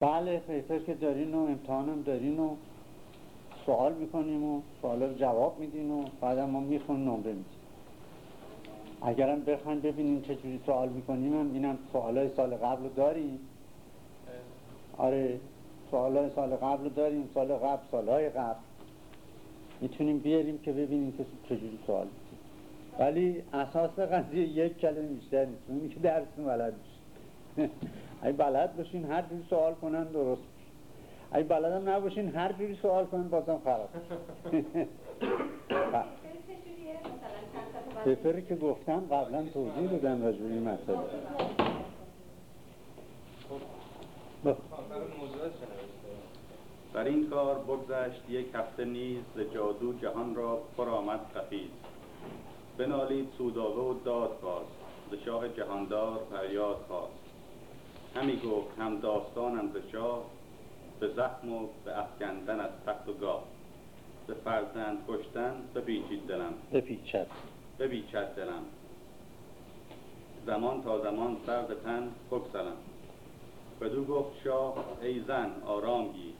بله بهتر که دارین و امتحانم دارین و سوال می‌کنیم و سوال جواب میدین و بعد ما می‌خونیم نمره میدیم اگرم بخواین ببینین چجوری سوال می‌کنیم هم اینم سوال های سال قبل رو داریم. آره سوال های سال قبل رو داریم سال قبل سال های قبل. می‌تونیم بیاریم که ببینیم که چجوری سوال می‌کنیم. ولی اساس قضیه یک کلمه بیشتر نیست اونی که درستون بلد باشین اگه بلد باشین هر جوری سوال کنن درست اگه بلدم نباشین هر جوری سوال کنن بازم خراب سفری که گفتم قبلا توضیح دادم راجع این مسئله. بر این کار بگذشت یک هفته نیز جادو جهان را پر آمد قفیز بنالید سودابه و داد خواست ز شاه جهاندار فریاد خواست. همی گفت هم داستانم ز شاه به زخم و به افکندن از تخت و گاه به فرزند کشتن بپیچید دلم. بپیچد. بپیچد دلم. زمان تا زمان سرد تن بگسلم. بدو گفت شاه ای زن آرام گیر.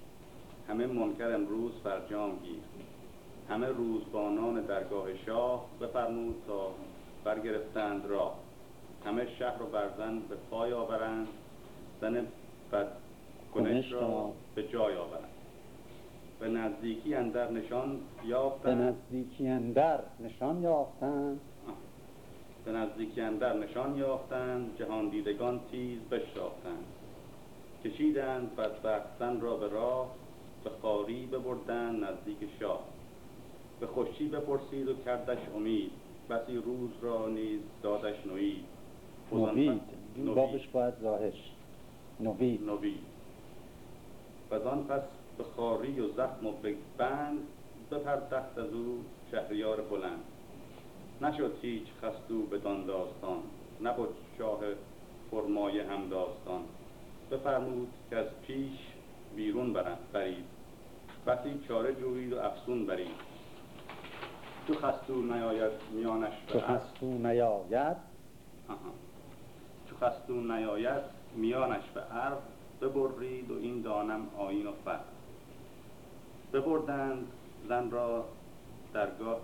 همه منکر امروز فرجام گیر. همه روزبانان درگاه شاه بفرمود تا برگرفتند راه. همه شهر و برزن به پای آورند. زن بد کنش را به جای آورند. به نزدیکی اندر نشان به یافتند نزدیکی اندر نشان یافتند. به نزدیکی اندر نشان یافتند. جهان دیدگان تیز بشتافتند کشیدند بدبختن را به راه به خاری ببردند نزدیک شاه. به خوشی بپرسید و کردش امید. بسی روز را نیز دادش نوید. نوید. بابش باید ظاهرش نوید نوید و آن پس به خاری و زخم و به بند بپردخت از او شهریار بلند. نشد هیچ خستو بدان داستان. نبود شاه فرمای هم داستان. بفرمود که از پیش بیرون برند برید. بسی چاره جویید و افسون برید. تو خستو نیاید میانش تو. خستو نیاید. آها. چو خستو نیاید میانش به عرض ببرید و این دانم آیین و فرق ببردند زن را درگاه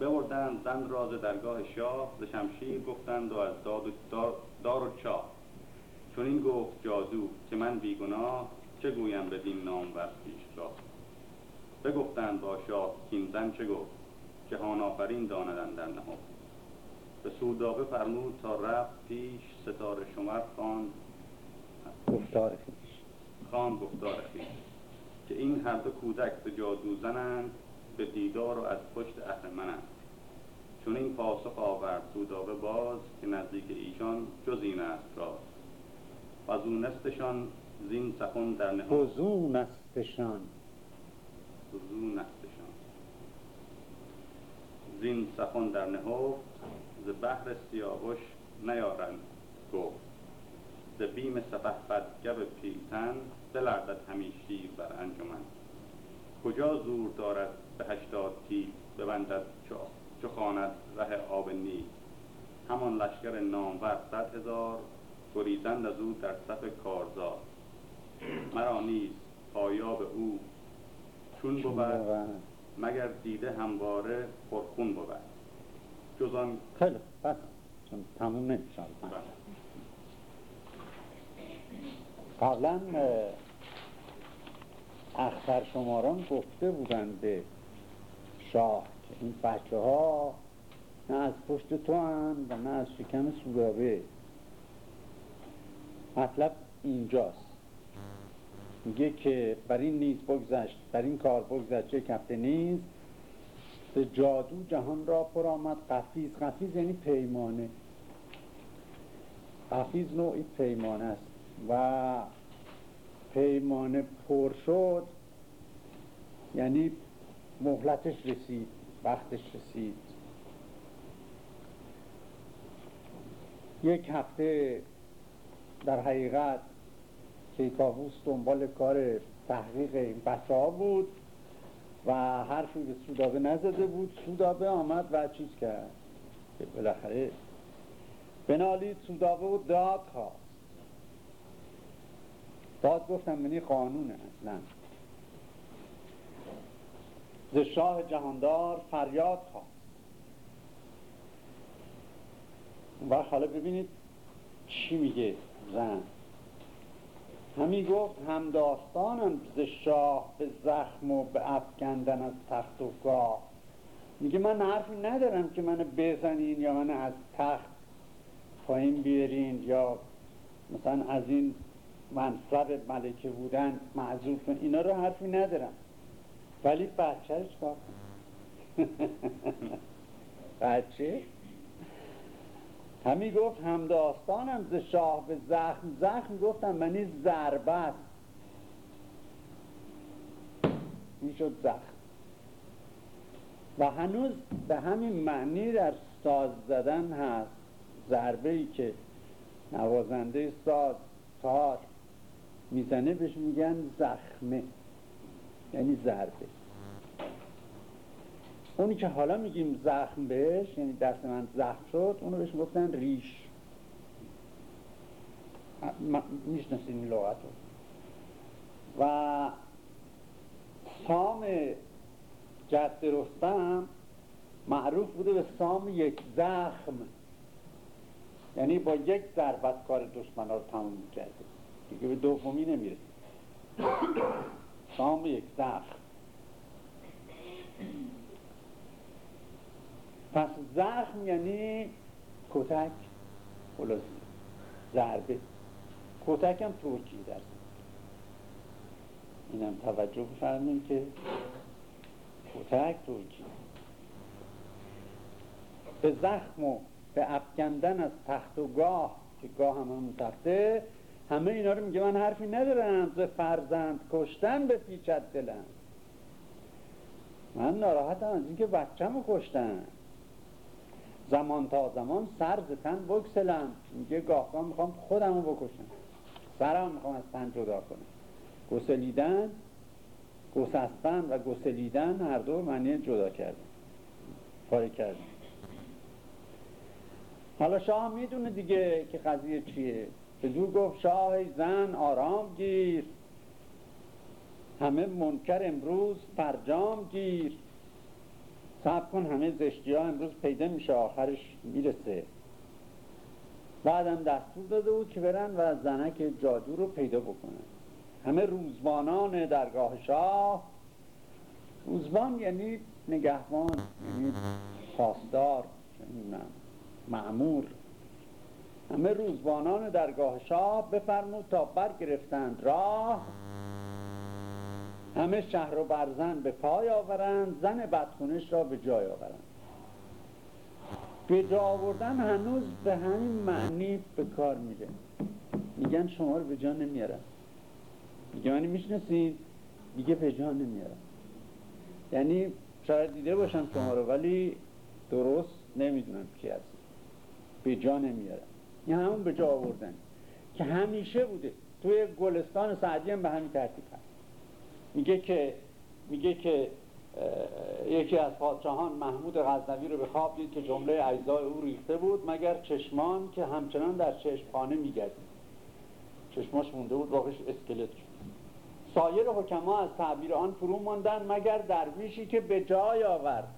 ببردند زن را ز درگاه شاه ز شمشیر گفتند و از داد و دار, دار و چاه. چون این گفت جادو که من بیگناه چه گویم بدین نام ور پیشگاه. بگفتند با شاه کین زن چه گفت؟ جهان آفرین داندن در نهفت. به سودابه فرمود تا رفت پیش ستاره شمر خان گفتار خویش خان گفتار خویش که این هر دو کودک به جادو زنند به دیدار و از پشت اهرمنند چون این پاسخ آورد سودابه باز که نزدیک ایشان جز این است راز و از اون نستشان زین سخن در نهاد فزون استشان فزون نستشان. زین سخن در نهفت. ز بحر سیاوش نیارند گفت. ز بیم سپه بد گب پیلتن بلرزد همی شیر بر انجمن. کجا زور دارد به هشتاد تیز ببندد چو, خواند ره آب نیل. همان لشکر نامور صد هزار گریزند از او در صف کارزار. مرا نیز پایاب او چون بود. مگر دیده همواره پرخون بود. جز آن خیلی بس چون تموم نمیشه قبلا اه، اختر شماران گفته بودند به شاه که این بچه ها نه از پشت تو هن و نه از شکم سودابه مطلب اینجاست. میگه که بر این نیز بگذشت بر این کار بگذشت یک هفته نیز به جادو جهان را پر آمد. قفیز قفیز یعنی پیمانه. قفیز نوعی پیمانه است. و پیمانه پر شد یعنی مهلتش رسید وقتش رسید. یک هفته در حقیقت کیکاووس دنبال کار تحقیق این بچه ها بود. و حرفی به سودابه نزده بود. سودابه آمد و چیز کرد؟ که بالاخره بنالید سودابه و داد خواست. داد گفتم منی قانونه اصلا. ز شاه جهاندار فریاد خواست. و حالا ببینید چی میگه زن. همی گفت هم داستانم ز شاه به زخم و به افکندن از تخت و گاه. میگه من حرفی ندارم که منو بزنین یا من از تخت پایین بیارین یا مثلا از این منصب ملکه بودن معذور کن اینا رو حرفی ندارم. ولی بچه کار بچه؟ همی گفت هم داستانم ز شاه به زخم زخم گفتم منی ضربت می‌شد زخم. و هنوز به همین معنی در ساز زدن هست. ضربه ای که نوازنده ساز تار می‌زنه بهش میگن زخمه یعنی ضربه. اونی که حالا میگیم زخم بهش یعنی دست من زخم شد اونو بهش گفتن ریش. می‌شناسین این لغت و سام جد رستم معروف بوده به سام یک زخم. یعنی با یک ضربت کار دشمن رو تموم می‌کرده دیگه به دومی نمیره سام یک زخم. پس زخم یعنی کتک خلاصی ضربه. کتک هم ترکی در اینم توجه بفرمین که کتک ترکی. به زخم و به افکندن از تخت و گاه که گاه هم همون تخته همه اینا رو میگه من حرفی ندارم. ز فرزند کشتن به پیچت دلم. من ناراحتم از اینکه بچم رو کشتن. زمان تا زمان سر تن بکسلم میگه گاه گاه می‌خوام خودم رو بکشم. سرم می‌خوام از تن جدا کنم. گسلیدن گسستن و گسلیدن هر دو معنی جدا کردن. پاره کردن. حالا شاه می‌دونه دیگه که قضیه چیه. به دو گفت شاه زن آرام گیر. همه منکر امروز فرجام گیر. سب کن همه زشتی ها امروز پیدا میشه آخرش می‌رسه. بعدم دستور داده بود که برن و زنک جادو رو پیدا بکنن. همه روزبانان درگاه شاه. روزبان یعنی نگهبان یعنی پاسدار معمور همه روزبانان درگاه شاه بفرمود تا برگرفتند راه. همه شهر و برزن به پای آورند زن بدخونش را به جای آورند. به جا آوردن هنوز به همین معنی به کار میره. میگن شما رو به جا نمیارن. میگه منی می‌شناسید میگه به جا نمیارن. یعنی شاید دیده باشم شما رو ولی درست نمی‌دونم کی هست به جا نمیارن. این همون به جا آوردن. که همیشه بوده. توی گلستان سعدی هم به همین ترتیب هست. میگه که میگه که یکی از پادشاهان محمود غزنوی رو به خواب دید که جمله اجزای او ریخته بود مگر چشمان که همچنان در چشمخانه میگردید. چشماش مونده بود واقعش اسکلت شد. سایر حکما از تعبیر آن فرو ماندن مگر درویشی که به جای آورد.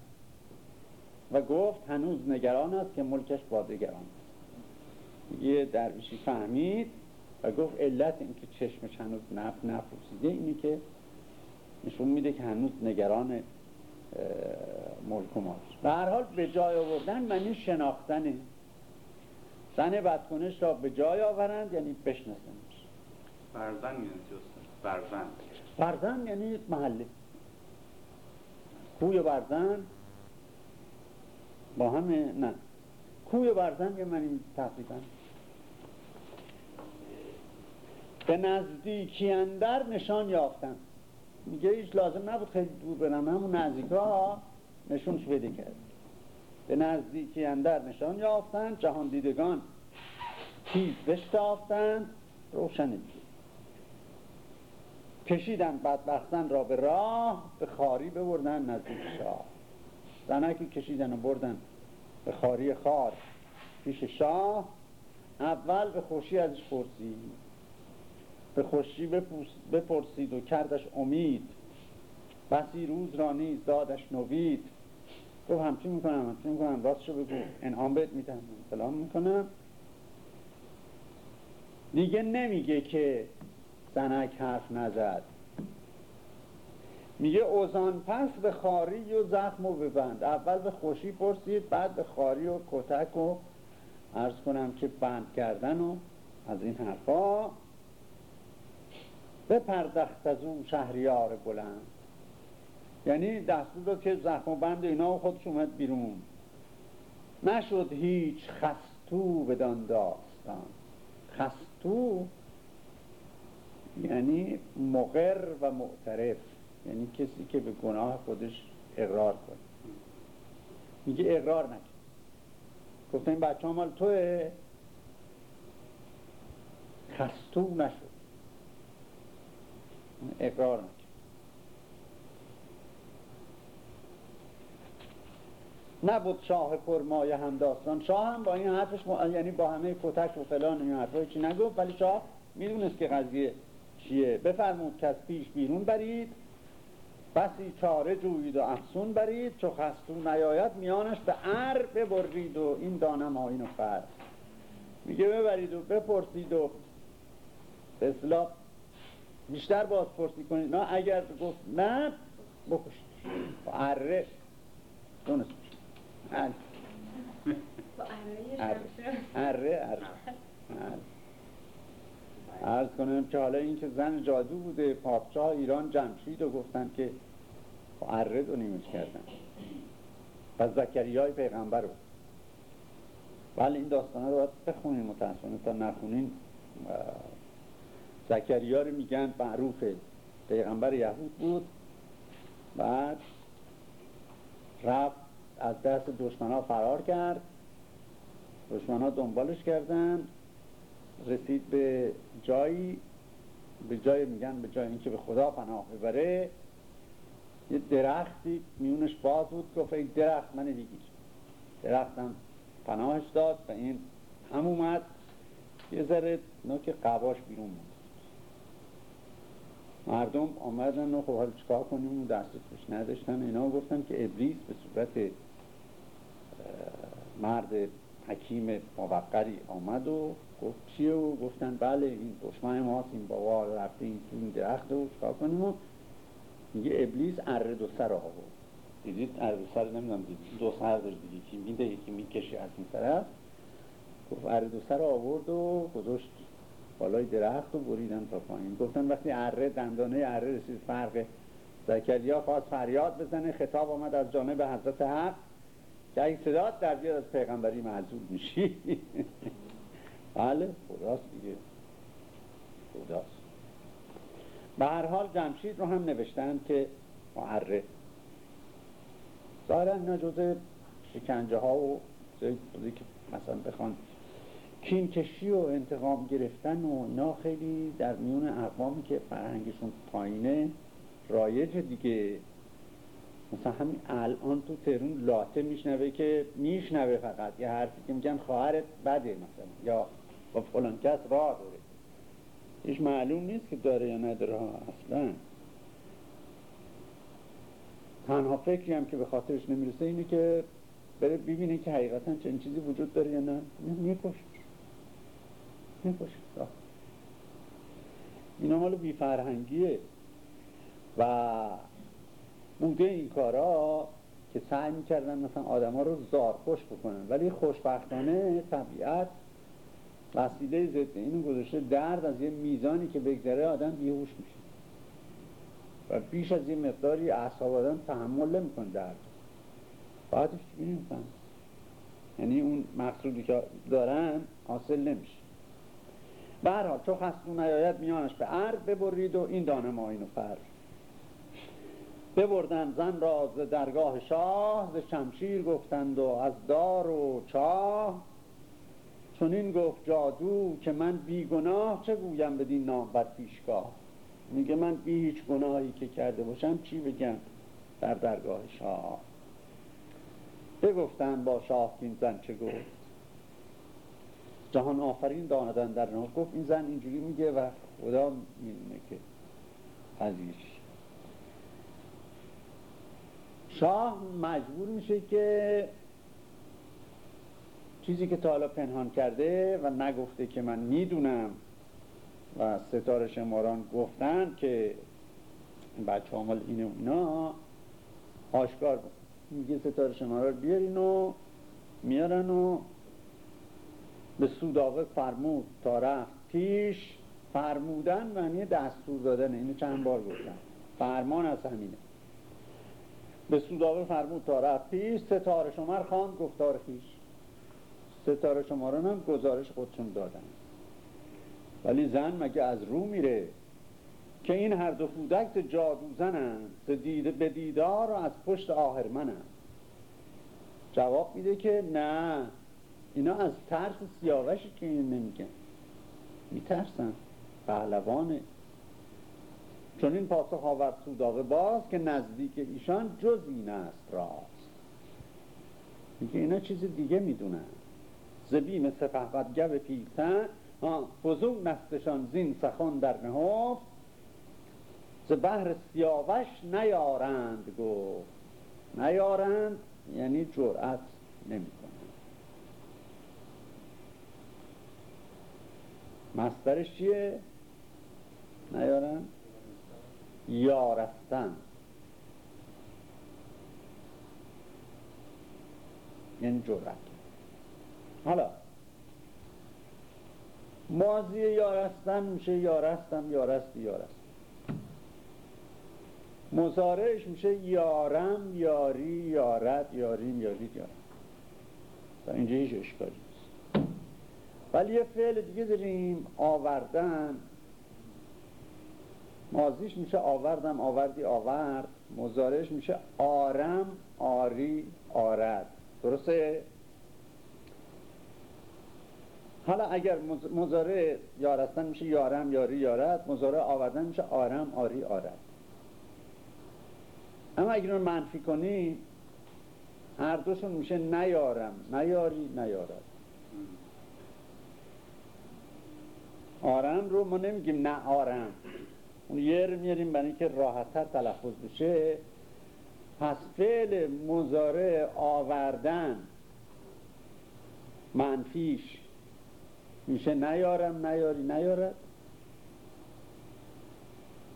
و گفت هنوز نگران است که ملکش بازگران است. یه درویشی فهمید و گفت علت اینکه چشمش هنوز نف نفروسیده اینی که نشون میده که هنوز نگران ملک و ماست به هر حال به جای آوردن معنی شناختنه زن بدکنش را به جای آورند یعنی بشناسنش. فرزن یعنی برزن برزن یعنی محله. کوی برزن با همه نه. کوی برزن یه معنی تقریبا به نزدیکی اندر نشان یافتن میگه هیچ لازم نبود خیلی دور برم. همون نزدیک ها نشونش بده کرد. به نزدیکی اندر نشان یافتن جهان دیدگان تیز بشتافتن. روشن دیگه کشیدن بدبختن را به راه به خاری ببردن نزدیک شاه. زنکی کشیدن و بردن به خاری خار. پیش شاه. اول به خوشی ازش پرسید. به خوشی بپرسید و کردش امید. بسی روز را نیز دادش نوید. گفت همچی می‌کنم همچی می‌کنم. راستشو بگو. انعام بهت میدم. سلام می‌کنم. دیگه نمیگه که زنک حرف نزد. میگه اوزان پس به خاری و زخم و ببند. اول به خوشی پرسید بعد به خاری و کتک و ارز کنم که بند کردن و از این حرفا. پردخت از اون شهریار بلند. یعنی دستور داد که زخم و بند اینا خودش اومد بیرون. نشد هیچ خستو بدان داستان. خستو یعنی مقر و معترف. یعنی کسی که به گناه خودش اقرار کنه. میگه اقرار نکن. گفته این بچه مال توه. خستو نشد. اقرار نکن نبود شاه پرمایه هم داستان. شاه هم با این حرفش یعنی با همه کتک و فلان این حرفای چی نگفت. ولی شاه می‌دونست که قضیه چیه. بفرمود که پیش بیرون برید. بسی چاره جوید و افسون برید. چو خستون نیاید میانش به ار ببرید و این دانم آین و فر میگه ببرید و بپرسید و به اصلاح بیشتر بازپرسی کنید. نه اگر گفت نه بکشید. با اره دونست اره اره اره ارز کنم که حالا این که زن جادو بوده پادشاه ایران جمشید و گفتن که اره رو نیمش کردن. و زکریای پیغمبر رو. ولی این داستانه رو باید بخونین متاسفانه. تا نخونین زکریا رو میگن معروف پیغمبر یهود بود. بعد رفت از دست دشمنا فرار کرد. دشمنا دنبالش کردن. رسید به جایی به جای میگن به جای اینکه به خدا پناه ببره. یه درختی میونش باز بود گفت این درخت من بگیر درختم پناهش داد و این هم اومد. یه ذره نوک قباش بیرون بود. مردم آمدن و خب حالا چکار کنیم؟ و دست توش نداشتن. اینا گفتن که ابلیس به صورت مرد حکیم موقری آمد و گفت چیه؟ و گفتن بله این دشمن ماست این بابا رفته این تو این درخت و چکار کنیم؟ و میگه ابلیس اره دو سر آورد. دیدید؟ اره دو سر نمی‌دونم دیدید. دو سر داره دیگه. که میده یکی می‌کشه از این طرف. گفت اره دو سر آورد و گذاشت بالای درخت و بریدن تا پایین. گفتن وقتی اره دندانه اره رسید فرق زکریا خواست فریاد بزنه خطاب آمد از جانب حضرت حق که این صدات در بیاد از پیغمبری معذول میشی. بله خداست دیگه. خداست. به هر حال جمشید رو هم نوشتن که معره ظاهرا اینا شکنجه ها و که مثلا بخوان کینکشی و انتقام گرفتن و اینا خیلی در میون اقوامی که فرهنگشون پایینه رایج دیگه. مثلا همین الان تو ترون لاته میشنوه که میشنوه فقط. یه حرفی که میگن خواهرت بده مثلا. یا با فلان کس راه داره. هیچ معلوم نیست که داره یا نداره. اصلا. تنها فکری هم که به خاطرش نمی‌رسه اینه که بره ببینه که حقیقتا چنین چیزی وجود داره یا نه. می‌کشه می‌کشه اینا مال بیفرهنگیه. و بوده این کارا که سعی می‌کردن مثلا آدم ها رو زارخوش بکنن. ولی خوشبختانه طبیعت وسیله ضد اینو گذاشته درد از یه میزانی که بگذره آدم بیهوش میشه. و بیش از یه مقداری اعصاب آدم تحمل نمی‌کنه درد. بعدش چی یعنی اون مقصودی که دارن حاصل نمیشه. به هر حال چو نیاید میانش به عرض ببرید و این دانه ما اینو فر ببردن زن را ز درگاه شاه ز شمشیر گفتند و از دار و چاه. چون این گفت جادو که من بیگناه چه گویم بدین نام بر پیشگاه؟ میگه من بی هیچ گناهی که کرده باشم چی بگم در درگاه شاه؟ بگفتن با شاه این زن چه گفت؟ جهان آفرین داندن در نام گفت این زن اینجوری میگه و خدا می‌دونه که قضیه شاه مجبور میشه که چیزی که تا حالا پنهان کرده و نگفته که من می‌دونم و ستاره شماران گفتن که بچه عامل اینه اونا آشکار میگه ستاره شماران بیارین و میارن و به سوداوه فرمود تا رفت. پیش فرمودن معنی دستور دادن اینو چند بار گفتن فرمان از همینه. به سوداوه فرمود تا رفت. پیش ستاره شمار خواند گفتار خیش. ستاره شماران هم گزارش خودشون دادن. ولی زن مگه از رو میره؟ که این هر دو کودک جادو زنند به دیدار و از پشت آهرمنند جواب میده که نه. اینا از ترس سیاوشی که این نمیگن. میترسن. پهلوانه چون این پاسخ آورد سوداقه باز که نزدیک ایشان جز این است راست. میگه اینا چیز دیگه می‌دونن. زبیم سپهبد گو پیلتن فزون نستشان زین سخن در نهفت. ز بحر سیاوش نیارند گفت. نیارند یعنی جرأت نمی‌کنند. مسترش چیه؟ نیارند یارستن یعنی جرأت. حالا مازی یارستن میشه یارستم یارست یارست مزارش میشه یارم یاری یارد یاریم یارید یارم اینجا هیچ اشکالی ولی یه فعل دیگه داریم آوردن. مازیش میشه آوردم آوردی آورد. مزارش میشه آرم آری آرد. درسته؟ حالا اگر مزاره یارستن میشه یارم یاری یارد. مزاره آوردن میشه آرم آری آرد. اما اگر منفی کنی هر دوشون میشه نیارم. نیاری نیارد. آرم رو ما نمیگیم نه آرم اون یه رو میاریم برای اینکه راحتتر تلفظ بشه. پس فعل مزاره آوردن منفیش میشه نیارم نیاری نیارد.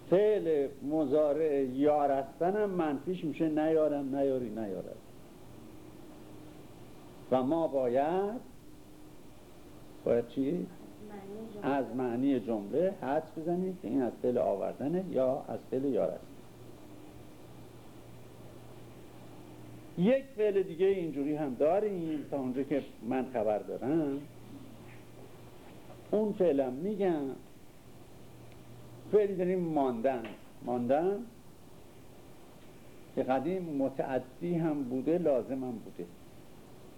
فعل مزاره یارستنم منفیش میشه نیارم نیاری نیارد. و ما باید باید چی؟ از معنی جمله حدس بزنید که این از فعل آوردنه یا از فعل یارست. یک فعل دیگه اینجوری هم داریم تا اونجا که من خبر دارم. اون فعلم میگم فعلی داریم ماندن. ماندن که قدیم متعدی هم بوده لازم هم بوده.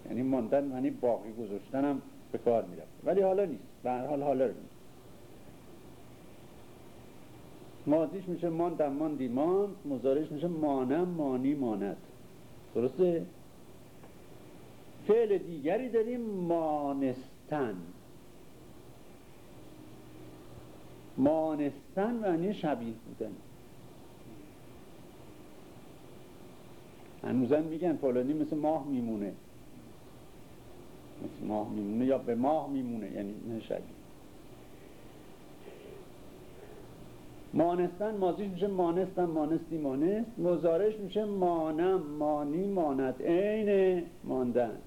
یعنی ماندن یعنی باقی گذاشتن هم به کار می‌رفت ولی حالا نیست. به هر حال حالا نیست مازیش میشه ماندم ماندی ماند مزارش میشه مانم مانی ماند. درسته؟ فعل دیگری داریم مانستن. مانستن معنی شبیه بودن. هنوزن میگن فلانی مثل ماه میمونه. ماه میمونه یا به ماه میمونه یعنی نه شبیه مانستن مازیش میشه مانستن مانستی مانست مزارش میشه مانم مانی ماند عین ماندن.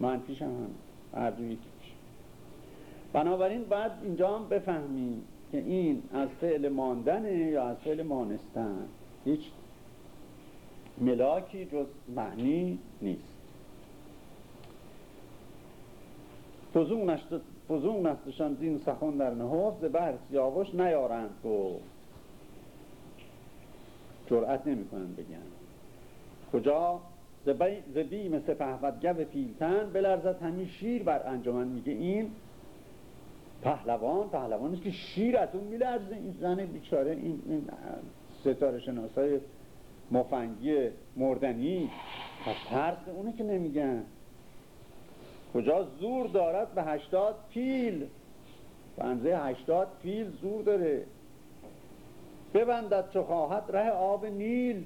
منفیش هم هم هر بنابراین باید اینجا هم بفهمیم که این از فعل ماندنه یا از فعل مانستن. هیچ ملاکی جز معنی نیست. فزون نستشان دین سخن در نهفت بر سیاوش نیارند گفت. نمی کنن بگن. کجا؟ زبیم سپهبدگو پیلتن بلرزد همین شیر بر انجمن. میگه این پهلوان پهلوان که شیر از اون میلرزه. این زن بیچاره این, این ستاره شناسای مفنگی مردنی. و ترس اونه که نمیگن. کجا زور دارد به هشتاد پیل. بنزه هشتاد پیل زور داره. ببندد چو خواهد ره آب نیل.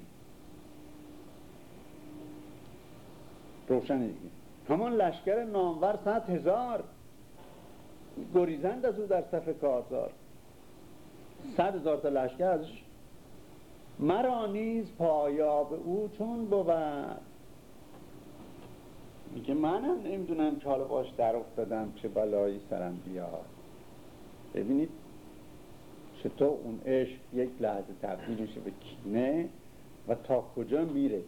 روشن دیگه. همان لشکر نامور صد هزار. گریزند از او در صف کارزار. صد هزار تا لشکر ازش. مرا نیز پایاب او چون بود. میگه منم نمی‌دونم که حالا باش در افتادم چه بلایی سرم بیاد. ببینید چطور اون عشق یک لحظه تبدیل میشه به کینه و تا کجا میره.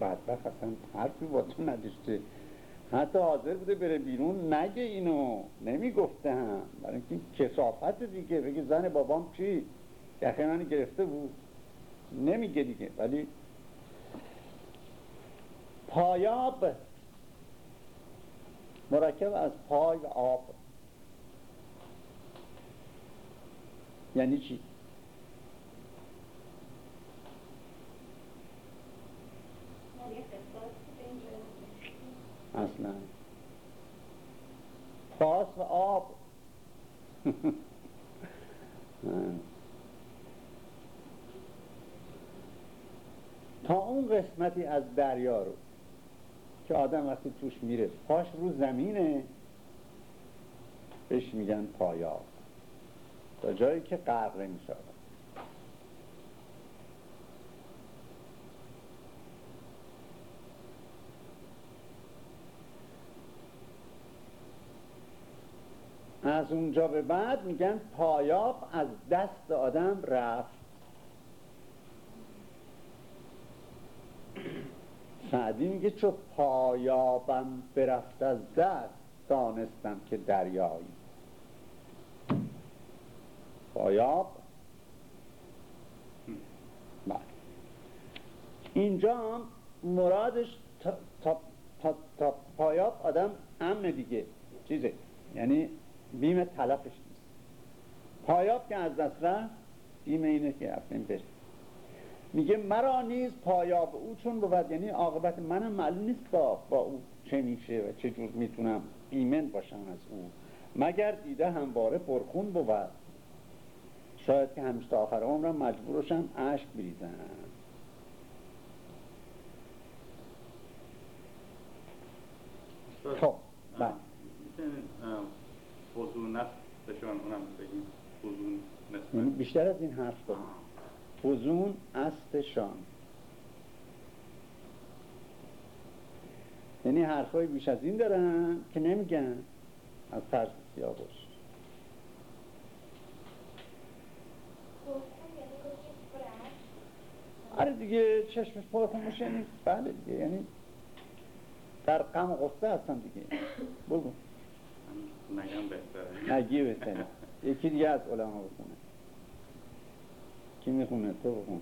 بعد اصلا حرفی با تو نداشته. حتی حاضر بوده بره بیرون نگه اینو. نمی‌گفته هم برای اینکه کسافت دیگه. بگه زن بابام چی؟ یخه منی گرفته بود. نمیگه دیگه. ولی پایاب مرکب از پای و آب. یعنی چی؟ اصلا. پاس و آب. تا اون قسمتی از دریا رو. که آدم وقتی توش میره پاش رو زمینه بهش میگن پایاب تا جایی که غرق نمیشه از اونجا به بعد میگن پایاب از دست آدم رفت. سعدی میگه چو پایابم برفت از دست دانستم که دریایی. پایاب؟ بله. اینجا مرادش تا, تا, تا, پایاب آدم امن دیگه. چیزه؟ یعنی بیم تلفش نیست. پایاب که از دست رفت بیم اینه که رفتیم بشه میگه مرا نیز پایاب او چون بود یعنی عاقبت منم معلوم نیست با, با او چه میشه و چه جور می‌تونم ایمن باشم از او. مگر دیده همواره پرخون بود؟ شاید که همیشه تا آخر عمرم مجبور باشم عشق بریزم. خب بله. بگیم فضول یعنی بیشتر از این حرف دارم فزون استشان یعنی حرفای بیش از این دارن که نمیگن از ترس سیاوش آره دیگه چشمش پرخون میشه یعنی بله دیگه یعنی در غم غصه هستن دیگه. بگو. نگم بهتره. نگی بهتره. یکی دیگه از علما بخونه. کی می‌خونه؟ تو بخون.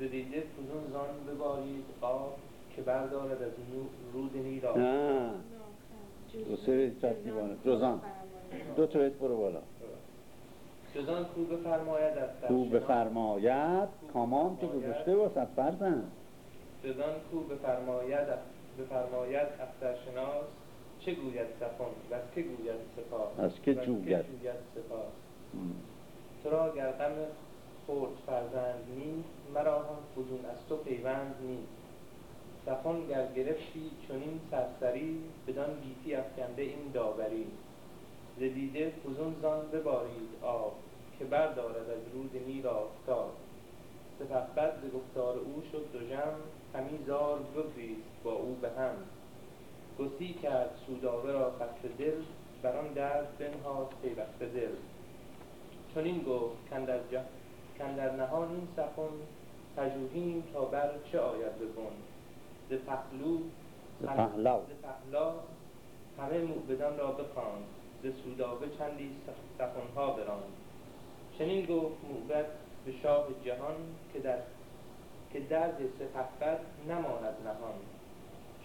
زدیده فزون زان ببارید؟ آب که بردارد از رود آب نه. دو سه ترتیبانه جزان دو تا برو بالا. جزان کو بفرماید از کو بفرماید؟ کامان که گذاشته واسه فرزن جزان کو بفرماید بفرماید اخترشناس چه گوید سفن و از که گوید سپاس از که جوید سپاس تو را گر غم خورد فرزند نیست مرا هم فزون از تو پیوند نیست سفن گر گرفتی چنین سرسری بدان گیتی افکنده این داوری. ز دیده فزون زان ببارید آب که بردارد از رود نیل آفتاب. سپهبد ز گفتار او شد دژم همی زار بگریست با او به هم. گسی کرد سودابه را خط دل بر آن درد بنهاد پیوسته دل. چنین گفت کندر, جا... کندر نهان این سخن پژوهیم تا بر چه آید به بن؟ ز پهلو ز پهلا همه موبدان را بخواند ز سودابه چندی سخنها براند. چنین گفت موبد به شاه جهان که در که درد سپهبد نماند نهان.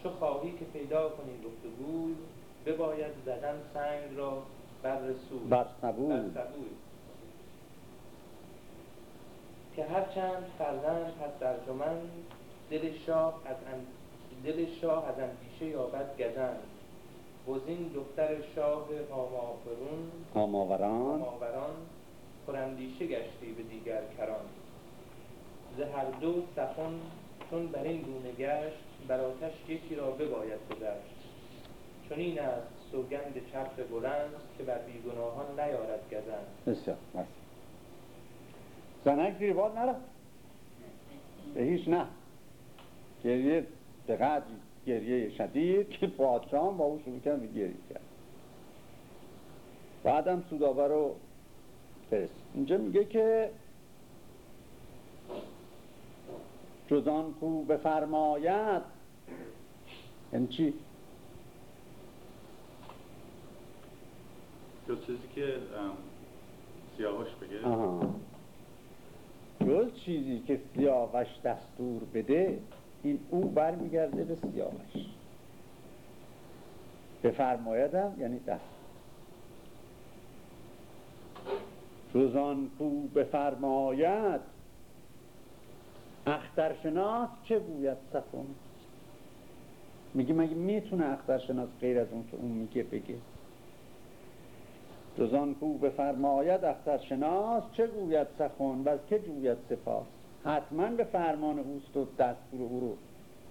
چو خواهی که پیدا کنی گفتگوی بباید زدن سنگ را بر رسول بر که هرچند فرزند پس در دل شاه از دل شاه از اندیشه یابد گزند. وزین دختر شاه هاماورون هاماوران هاماوران پراندیشه گشتی به دیگر کران. ز هر دو سخن چون بر این گونه گشت بر آتش یکی را بباید گذشت. چون این است سوگند چرخ بلند که بر بیگناهان نیارد گزند. بسیار مرسی. زنک زیر باد نرفت به هیچ نه. گریه به قدری گریه شدید که پادشاه با او شروع کرد گریه کرد. بعدم سودابه رو فرست اینجا میگه که جزان کو بفرماید. یعنی چی؟ جز چیزی که سیاوش بگه. آها. جز چیزی که سیاوش دستور بده این او برمیگرده به سیاوش. بفرمایدم یعنی دست. جزان کو بفرماید اخترشناس چه گوید سخن میگه مگه می‌تونه اخترشناس غیر از اون که اون میگه بگه؟ جزان کو بفرماید اخترشناس چه گوید سخن و از که جوید سپاس حتما به فرمان اوست و دستور او رو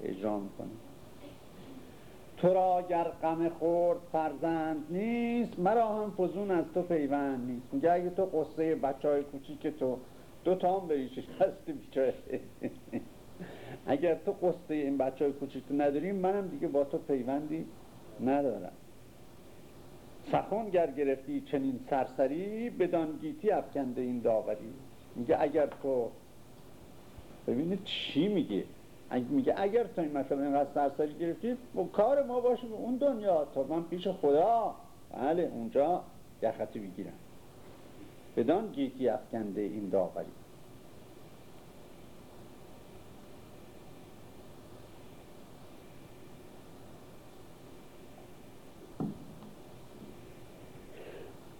اجرا می‌کنه تو را گر غم خورد فرزند نیست مرا هم فزون از تو پیوند نیست. میگه اگه تو قصه بچه های کوچیک تو دو تا هم بریشش دست بیچاره. اگر تو قصه این بچه های تو نداریم منم دیگه با تو پیوندی ندارم. سخن گر گرفتی چنین سرسری بدان گیتی افکنده این داوری. میگه اگر تو ببینید چی میگه؟ میگه اگر تو این مثلا اینقدر سرسری گرفتی با کار ما باشه به اون دنیا. تا من پیش خدا. بله اونجا یختی بگیرم. بدان گیتی افکنده این داوری.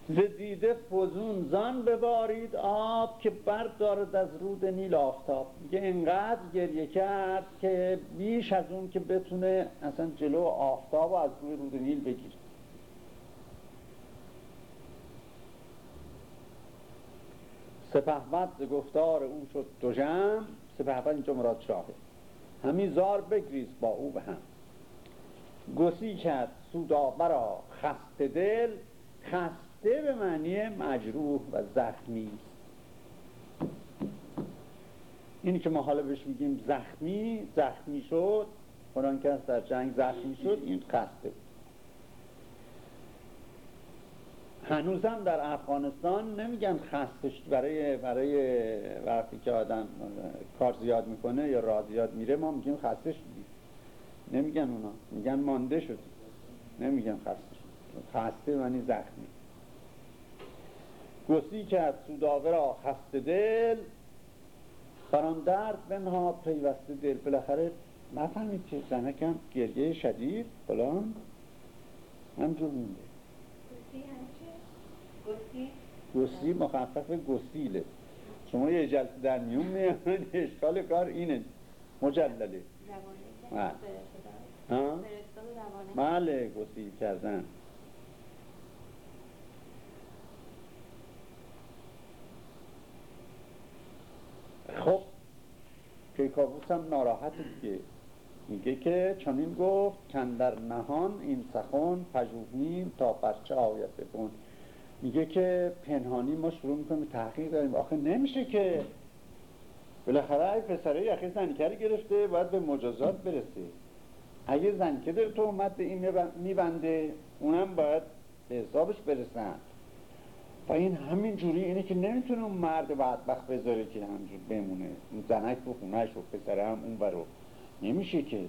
ز دیده فزون زان ببارید آب که بردارد از رود نیل آفتاب. میگه انقدر گریه کرد که بیش از اون که بتونه اصلا جلو آفتاب رو از روی رود نیل بگیره. سپهبد گفتار او شد دوژم سپهبد اینجا مراد شاهه. همی زار بگریز با او به هم. گسی کرد سودابرا خسته دل خسته به معنی مجروح و زخمی. اینی که ما حالا بهش میگیم زخمی زخمی شد. قرآن که در جنگ زخمی شد این خسته بود. هنوزم در افغانستان نمیگن خسته شد برای برای وقتی که آدم کار زیاد می‌کنه یا راه زیاد میره ما میگیم خسته شدی نمیگن اونا. میگن مانده شد نمیگن خسته خسته معنی زخمی. گسی کرد سوداوه را خسته دل. بران درد بنها پیوسته دل. بالاخره نفهمید که زنکم گریه شدید فلان. همجور مونده. گسی مخفف گسیله شما یه جلسه در میون میاد اشکال کار اینه. مجلله. بله. ها؟ بله گسیل کردن. خب کیکاووس هم ناراحت دیگه میگه که چنین گفت کندر نهان این سخن پژوهیم تا پرچه آید بکن. میگه که پنهانی ما شروع می‌کنیم به تحقیق داریم. آخه نمیشه که. بالاخره ای پسره یخی زنکر گرفته باید به مجازات برسه. اگه زنکه داره تو اومد به این میبنده اونم باید به حسابش برسن و این همین جوری اینه که نمی‌تونه اون مرد بدبخت بذاره که همجور بمونه. اون زنک و خونهش و پسره هم اون برو نمیشه که.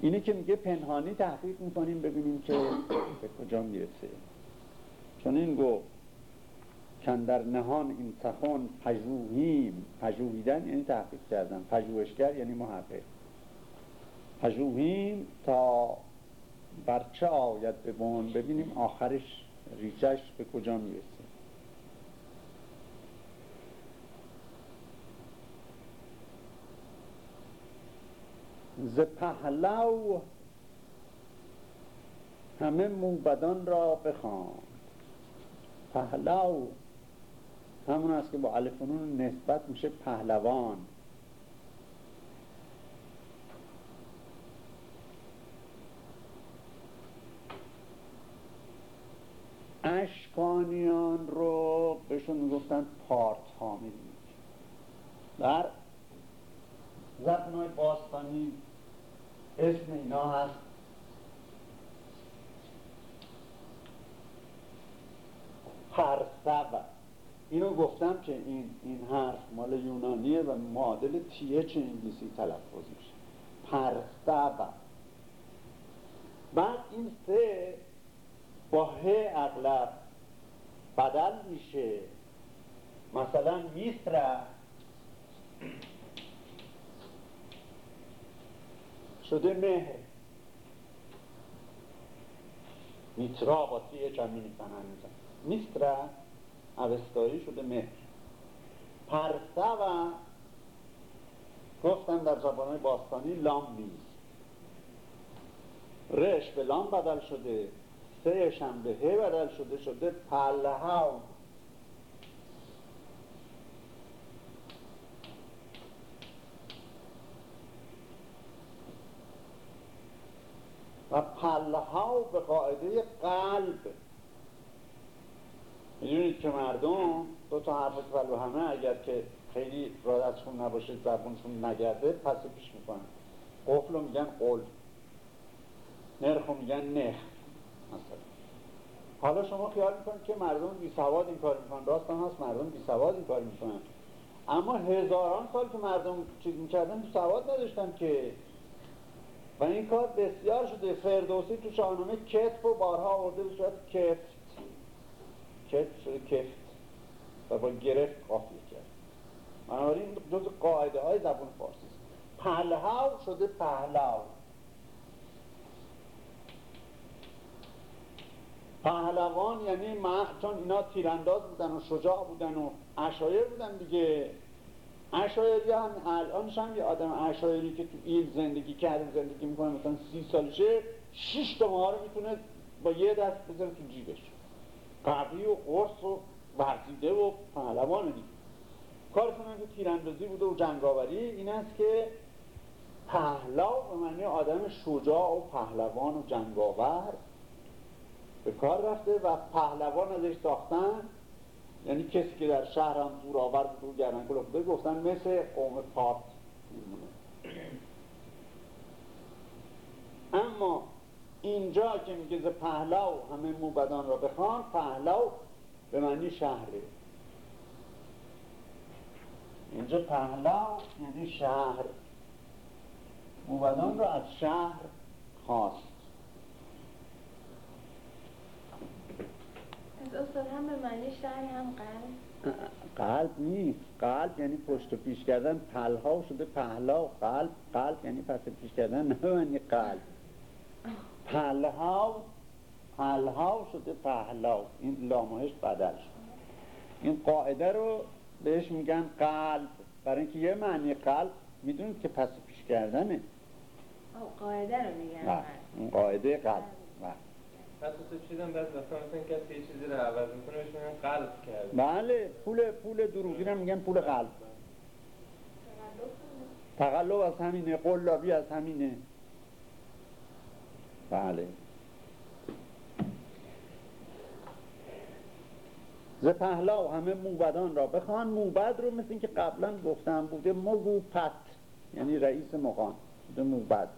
اینه که میگه پنهانی تحقیق می‌کنیم ببینیم که به کجا می‌رسه. چون این گفت کندر نهان این سخن پژوهیم. پژوهیدن یعنی تحقیق کردن. پژوهشگر یعنی محقق پژوهیم تا برچه آید به بون ببینیم آخرش ریچش به کجا می‌رسه. ز پهلو همه موبدان را بخوان. پهلو. همون است که با الفنون نسبت میشه پهلوان. اشکانیان رو بهشون می‌گفتن پارت هامی در زبنهای باستانی اسم اینا هست. پرسب اینو گفتم که این, این حرف مال یونانیه و معادل تیه چه انگلیسی تلفظ میشه. پرسب بعد این سه با ه اغلب بدل میشه. مثلا میسر شده مهر میترا با سی چند می میسترا اوستایی شده مهر و گفتن در زبانهای باستانی لام نیست رش به لام بدل شده سهش به هی بدل شده شده پلهاو و پلهاو به قاعده قلب می‌دونید که مردم دو تا حرف پلو همه اگر که خیلی رادتشون نباشه زبونشون نگرده پس پیش می‌کنن. قفل رو میگن قل نرخ رو میگن نخ مثلا. حالا شما خیال می‌کنید که مردم بی سواد این کار می‌کنن. راست هم هست مردم بی سواد این کار می‌کنن. اما هزاران سال که مردم چیز می‌کردن بی سواد نداشتن که. و این کار بسیار شده. فردوسی تو شاهنامه کتف و بارها آورده به صورت کفت کتف شده کفت و با گرفت قافیه کرد. بنابراین جز قاعده های زبان فارسی پهلهاو شده پهلو پهلوان یعنی چون اینا تیرانداز بودن و شجاع بودن و اشایر بودن دیگه. اشایری هم الانش هم یه آدم اشایری که تو ایل زندگی کرده زندگی می‌کنه مثلا سی سالشه شش تا ماه رو می‌تونه با یه دست بزنه تو جیبش. قوی و قرص و ورزیده و پهلوان دیگه. کارشون هم که تیراندازی بوده و جنگاوری این است که پهلاو به معنی آدم شجاع و پهلوان و جنگاور به کار رفته و پهلوان ازش ساختن. یعنی کسی که در شهر هم دور آور بود و گردن بوده گفتن مثل قوم پارت اما اینجا که میگه ز پهلو همه موبدان را بخوان پهلو به معنی شهره. اینجا پهلو یعنی شهر. موبدان را از شهر خواست. استاد هم به معنی شهر هم قلب. قلب نیست. قلب یعنی پشت و پیش کردن. پلها شده پهلا قلب قلب یعنی پس پیش کردن. نه معنی قلب. پلها پلها شده پهلا این لامهش بدل شد. این قاعده رو بهش میگن قلب. برای اینکه یه معنی قلب می‌دونید که پس پیش کردنه. قاعده رو میگن. این قاعده قلب. اساس چیزم بعد مثلا مثلا کسی یه چیزی رو عوض می‌کنه بهش میگن قلب کرد بله پول پول دروغی رو میگن پول قلب. تقلب از همینه قلابی از همینه. بله. ز پهلا همه موبدان را بخوان. موبد رو مثل اینکه قبلا گفتم بوده مگوپت یعنی رئیس مقام بوده موبد.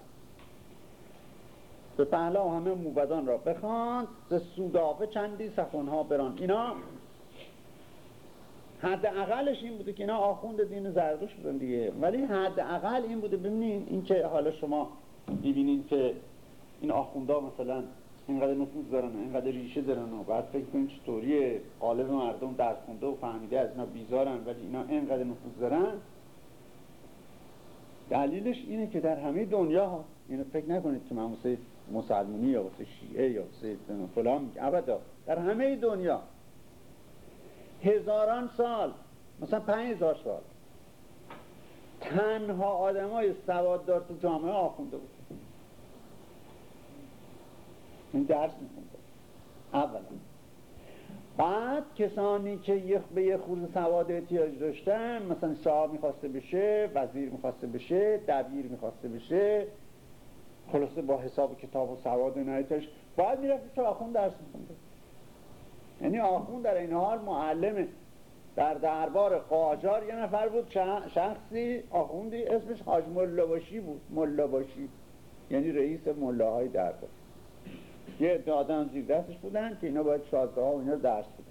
به پهلا همه موبدان را بخوان. ز سودافه چندی سخنها بران. اینا حد اقلش این بوده که اینا آخوند دین زرتشت بودن دیگه. ولی حد اقل این بوده. ببینین این که حالا شما می‌بینین که این آخوندا مثلا اینقدر نفوذ دارن اینقدر ریشه دارن و بعد فکر کنید چطوری قالب مردم درس خونده و فهمیده از اینا بیزارن ولی اینا اینقدر نفوذ دارن؟ دلیلش اینه که در همه دنیا اینو فکر نکنید که من مسلمونی یا واسه شیعه یا واسه فلان ابدا در همه دنیا هزاران سال مثلا پنج هزار سال تنها آدم های سواددار تو جامعه آخونده بود. این درس میخونده اولا بعد کسانی که یک به یه خورد سواد احتیاج داشتن مثلا شاه می‌خواسته بشه وزیر می‌خواسته بشه دبیر می‌خواسته بشه خلاصه با حساب کتاب و سواد و نهایتش باید می‌رفت چه آخون درس میخونده. یعنی آخون در این حال معلمه در دربار قاجار یه نفر بود شخصی آخوندی اسمش حاج ملاباشی بود. ملاباشی یعنی رئیس ملاهای دربار. یه عده آدم زیر دستش بودن که اینا باید ها و اینا درس بودن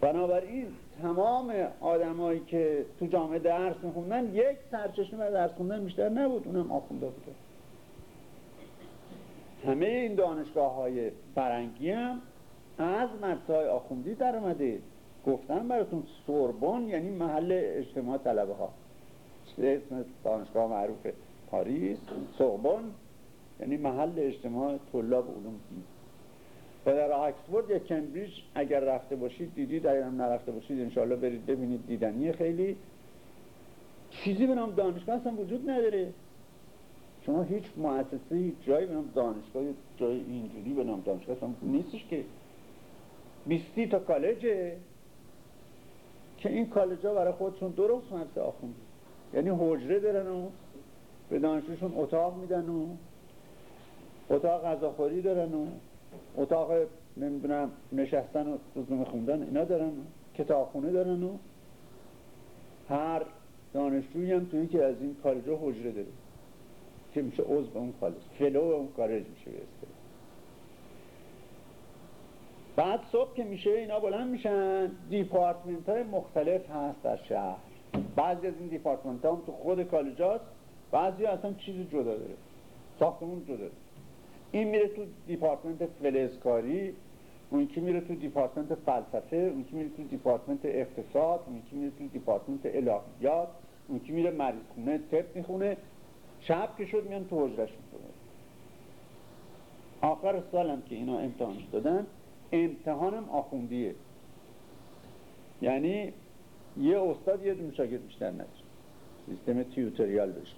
بنابراین تمام آدمایی که تو جامعه درس میخوندن یک سرچشمه برای درس خوندن بیشتر نبود اونم آخونده بوده. همه این دانشگاه های فرنگی هم از مرسای آخوندی در اومده. گفتم براتون سوربون یعنی محل اجتماع طلبه ها اسم دانشگاه معروف؟ پاریس. سوربون یعنی محل اجتماع طلاب علوم دین و در آکسفورد یا کمبریج اگر رفته باشید دیدید اگر هم نرفته باشید انشاءالله برید ببینید دیدنی خیلی. چیزی به نام دانشگاه اصلا وجود نداره. شما هیچ مؤسسه هیچ جایی به نام دانشگاه جای اینجوری به نام دانشگاه اصلا نیستش که. بیستی تا کالجه که این کالج ها برای خودشون درست مرسه آخوندی یعنی حجره دارن و به دانشجوشون اتاق میدن و اتاق غذاخوری دارن و اتاق نمی‌دونم نشستن و روزنامه خوندن اینا دارن و کتابخونه دارن و هر دانشجویی هم توی که از این کالجا حجره داره که میشه عضو اون کالج فلو اون کالج میشه به بعد صبح که میشه اینا بلند میشن دیپارتمنت های مختلف هست در شهر. بعضی از این دیپارتمنت ها هم تو خود کالجات بعضی اصلا چیز جدا داره ساختمون جدا داره. این میره تو دیپارتمنت فلزکاری اون که میره تو دیپارتمنت فلسفه اون که میره تو دیپارتمنت اقتصاد اون که میره تو دیپارتمنت الهیات اون که میره مریض خونه طب می‌خونه. شب که شد میان تو حجرش می‌خونه. آخر سالم که اینا امتحانش دادن امتحانم آخوندیه. یعنی یه استاد یه دون شاگرد بیشتر نداره. سیستم تیوتریال بشه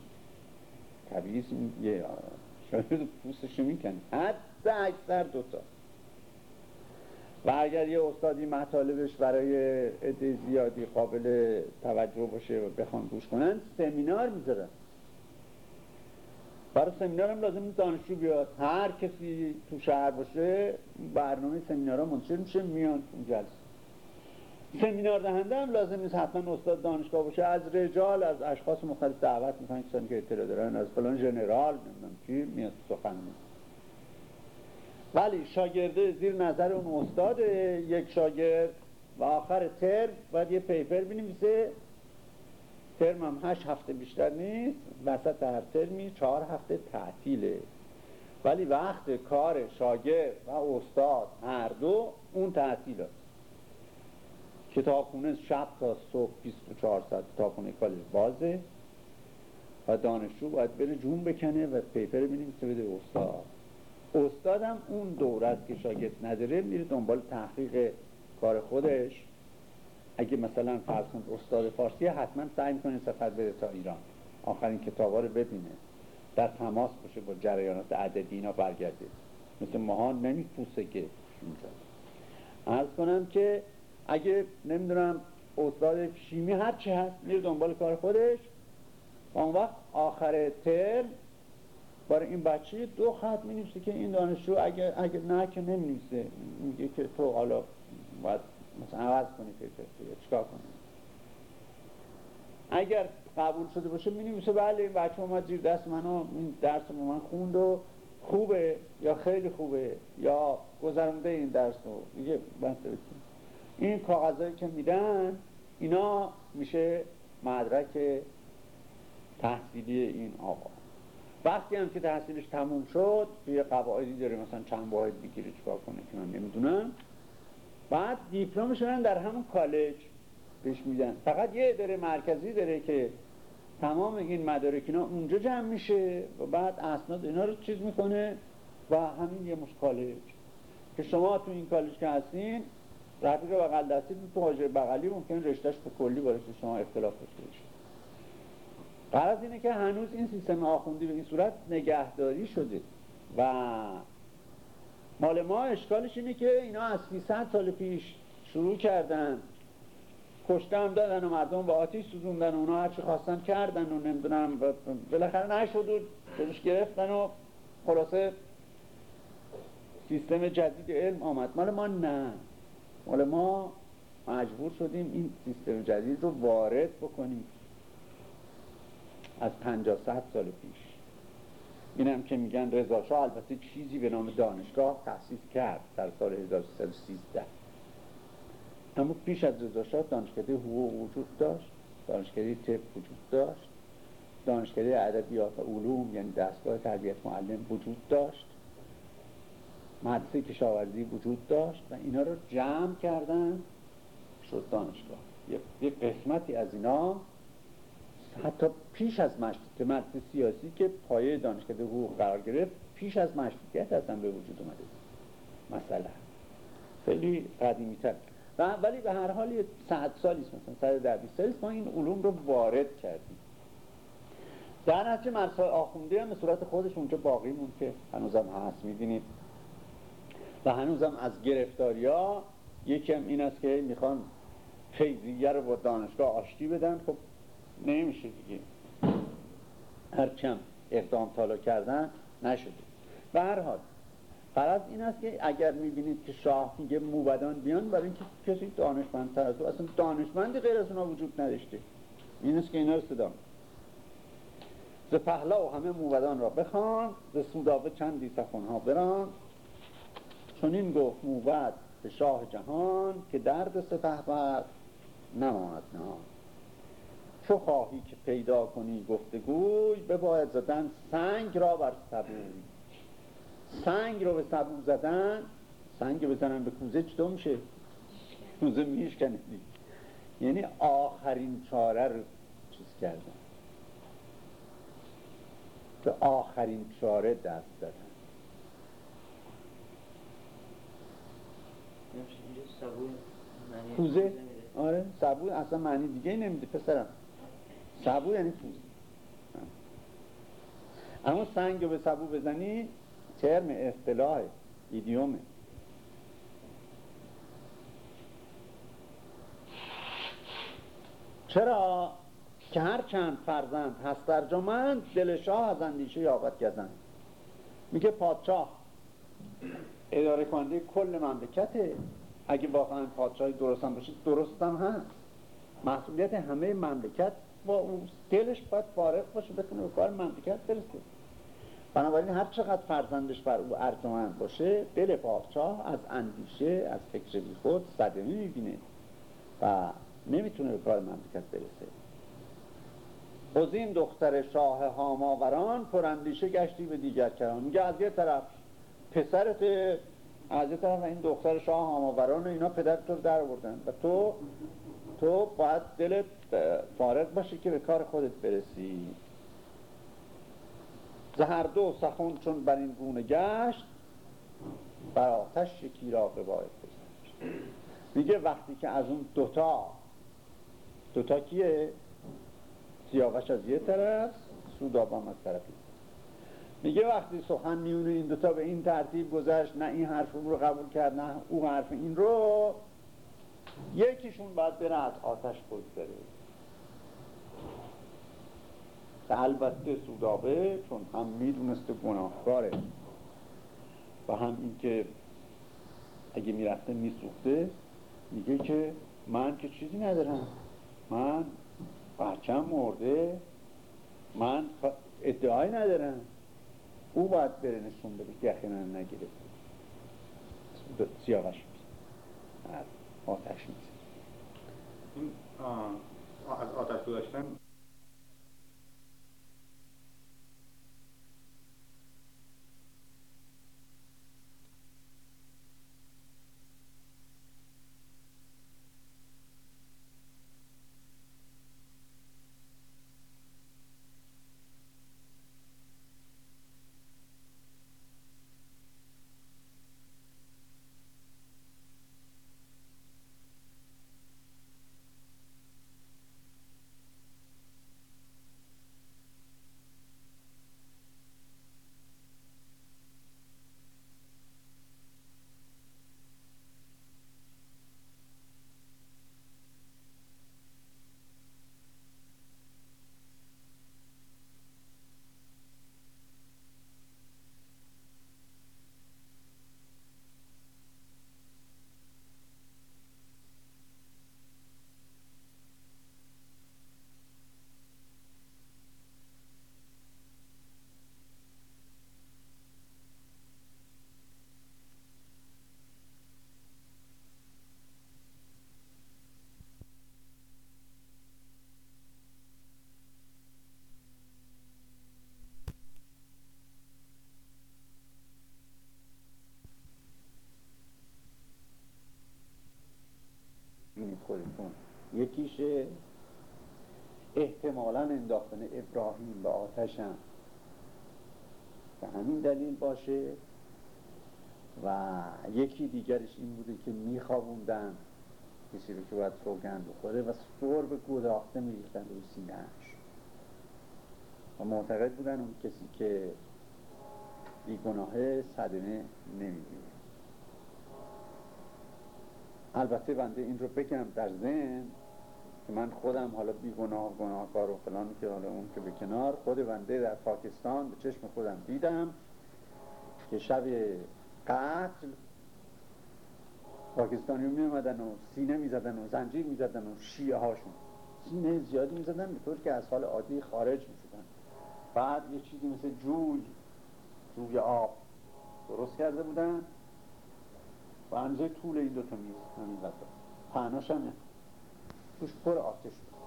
طبیعی یه شاگرد پوستشو می‌کنه. حتی اکثر دوتا. و اگر یه استادی مطالبش برای عده زیادی قابل توجه باشه و بخوان گوش کنن سمینار می‌ذارن برای سمینار هم لازم دانشجو بیاد. هر کسی تو شهر باشه برنامه سمینار ها منتشر میشه میان اون جلسه. سمینار دهنده هم لازم نیست حتما استاد دانشگاه باشه. از رجال از اشخاص مختلف دعوت می‌کنن کسانی که اطلاع دارن از فلان ژنرال نمی‌دونم چی میاد سخن ولی شاگرده زیر نظر اون استاد یک شاگرد و آخر ترم باید یه پیپر بنویسه. ترم هم هشت هفته بیشتر نیست. وسط هر ترمی چهار هفته تعطیله. ولی وقت کار شاگرد و استاد هر دو اون تعطیل هست کتابخونه شب تا صبح 24 ساعت کتابخونه کالج بازه و دانشجو باید بره جون بکنه و پیپر بنویسه بده استاد. استادم اون دورت که شاگرد نداره میره دنبال تحقیق کار خودش. اگه مثلا فرض استاد فارسی حتما سعی می‌کنه سفر بره تا ایران. آخرین کتابا رو ببینه. در تماس باشه با جریانات عددی اینا برگرده. مثل ماها نمیپوسه که اینجا. عرض کنم که اگه نمی‌دونم استاد شیمی هر چی هست میره دنبال کار خودش. اون وقت آخر ترم برای این بچه دو خط می که این دانشجو اگه, اگه نه که نمی میگه که تو حالا باید مثلا عوض کنی پیپر چیکار کنی. اگر قبول شده باشه می نویسه بله این بچه اومد زیر دست منو این درس رو من خوند و خوبه یا خیلی خوبه یا گذرونده این درس رو. دیگه بس. این کاغذهایی که میدن اینا میشه مدرک تحصیلی این آقا. وقتی هم که تحصیلش تموم شد توی قواعدی داره مثلا چند واحد بگیره چیکار کنه که من نمی‌دونم. بعد دیپلمش در همون کالج بهش میدن. فقط یه اداره مرکزی داره که تمام این مدارک اینا اونجا جمع میشه و بعد اسناد اینا رو چیز می‌کنه و همین یه مش کالج. که شما تو این کالج که هستین رفیق بغل دستی تو حاجر بغلی ممکن رشتهش به کلی با شما اختلاف داشته باشه قرض اینه که هنوز این سیستم آخوندی به این صورت نگهداری شده و مال ما اشکالش اینه که اینا از 300 سال پیش شروع کردن کشته هم دادن و مردم با آتیش سوزوندن و اونا هرچی خواستن کردن و نمی‌دونم بالاخره نشد و جلوش گرفتن و خلاصه سیستم جدید علم آمد. مال ما نه. مال ما مجبور شدیم این سیستم جدید رو وارد بکنیم. از 50 صد سال پیش. اینم که میگن رضا البته چیزی به نام دانشگاه تأسیس کرد در سال 1313 اما پیش از رضا دانشکده حقوق وجود داشت دانشکده طب وجود داشت دانشکده ادبیات و علوم یعنی دستگاه تربیت معلم وجود داشت. مدرسه کشاورزی وجود داشت و اینا رو جمع کردن شد دانشگاه. یه قسمتی از اینا حتی پیش از مشروطه مدرسه سیاسی که پایه دانشکده حقوق قرار گرفت پیش از مشروطیت اصلا به وجود اومده مثلا خیلی قدیمی تر و ولی به هر حال صد سالی مثلا صد در سالی ما این علوم رو وارد کردیم. در نتیجه مرسای آخونده هم به صورت خودش اونجا باقی مون که هنوزم هست می‌بینید. و هنوزم از گرفتاری ها یکم این است که می‌خوان فیضیه رو با دانشگاه آشتی بدن. خب نمیشه دیگه. هرچم اقدام تالا کردن نشده. به هر حال فرض این است که اگر می‌بینید که شاه میگه موبدان بیان برای اینکه کسی دانشمندتر از او اصلا دانشمندی غیر از اونا وجود نداشته. این است که اینا رو صدا ز پهلا و همه موبدان را بخوان ز سودابه چندی سخنها بران. چون این گفت موبد به شاه جهان که درد سپه بر نماند نهان. چو خواهی که پیدا کنی گفتگوی بباید زدن سنگ را بر سبوی. سنگ رو به سبو زدن سنگ بزنن به کوزه چطور میشه کوزه میشکنه یعنی آخرین چاره رو چیز کردن. به آخرین چاره دست دادن کوزه آره سبو اصلا معنی دیگه نمیده پسرم. سبو یعنی کوزه اما سنگ رو به سبو بزنی ترم اصطلاح ایدیومه. چرا که هر چند فرزند هست در دل شاه از اندیشه یابد گزند میگه پادشاه. اداره کننده کل مملکته. اگه واقعا پادشاهی درستم باشه درستم هست. مسئولیت همه مملکت با اون دلش باید فارغ باشه بتونه به کار مملکت برسه. بنابراین هر چقدر فرزندش بر او ارجمند باشه دل پادشاه از اندیشه از فکر بی خود صدمه می‌بینه و نمی‌تونه به کار مملکت برسه. این دختر شاه هاماوران پراندیشه گشتی به دیگر کران میگه از یه طرف پسرت از یه طرف این دختر شاه هاماوران و اینا پدر تو در بردن و تو تو باید دلت فارغ باشه که به کار خودت برسی. زهر دو سخون چون بر این گونه گشت بر آتش یکی را باید بزنشت میگه وقتی که از اون دوتا دوتا کیه؟ سیاوش از یه طرف سودابام از طرفی میگه وقتی سخن میونه این دوتا به این ترتیب گذشت نه این حرف رو قبول کرد نه او حرف این رو یکیشون باید بره از آتش بگذره البته سودابه چون هم می‌دونسته گناهکاره و هم اینکه اگه می‌رفته میسوخته میگه که من که چیزی ندارم. من بچم مرده من ادعای ندارم. او باید بره نشون بده که یخینا نگیره. سیاهش آتش میزه این از آتش گذاشتن کن یکیش احتمالا انداختن ابراهیم به آتشم. به همین دلیل باشه. و یکی دیگرش این بوده که میخوابوندن. کسی رو که باید سوگند بخوره و سر به گداخته میریختن روی سینهش و معتقد بودن اون کسی که بیگناهه صدمه نمی‌گیره البته بنده این رو بگم در ذهن من خودم حالا بیگناه گناهکار و فلان که حالا اون که به کنار خود بنده در پاکستان به چشم خودم دیدم که شب قتل پاکستانی می اومدن و سینه می‌زدن و زنجیر می‌زدن و شیعه هاشون سینه زیادی می‌زدن به طور که از حال عادی خارج می‌شدن. بعد یه چیزی مثل جوی جوی آب درست کرده بودن و انزه طول این دوتا میز همین پهناش هم توش پر آتش بود.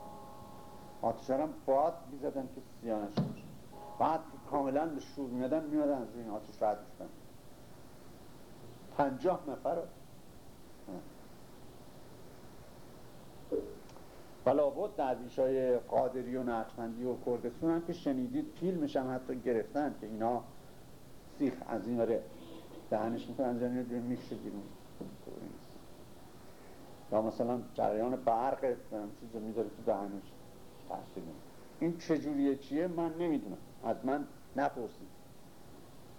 آتش هم باد می‌زدن که سیانش. بود بعد کاملا به شور میادن میادن از این آتش رد می‌شدن. پنجاه نفر و بود درویش های قادری و نقشبندی و کردستون هم که شنیدید فیلمش هم حتی گرفتن که اینا سیخ از این وره دهنش می‌کنن از این میشه بیرون. یا مثلا جریان برق چیز می‌ذاره تو دهنش تحصیل این چجوریه چیه؟ من نمی‌دونم. از من نپرسید.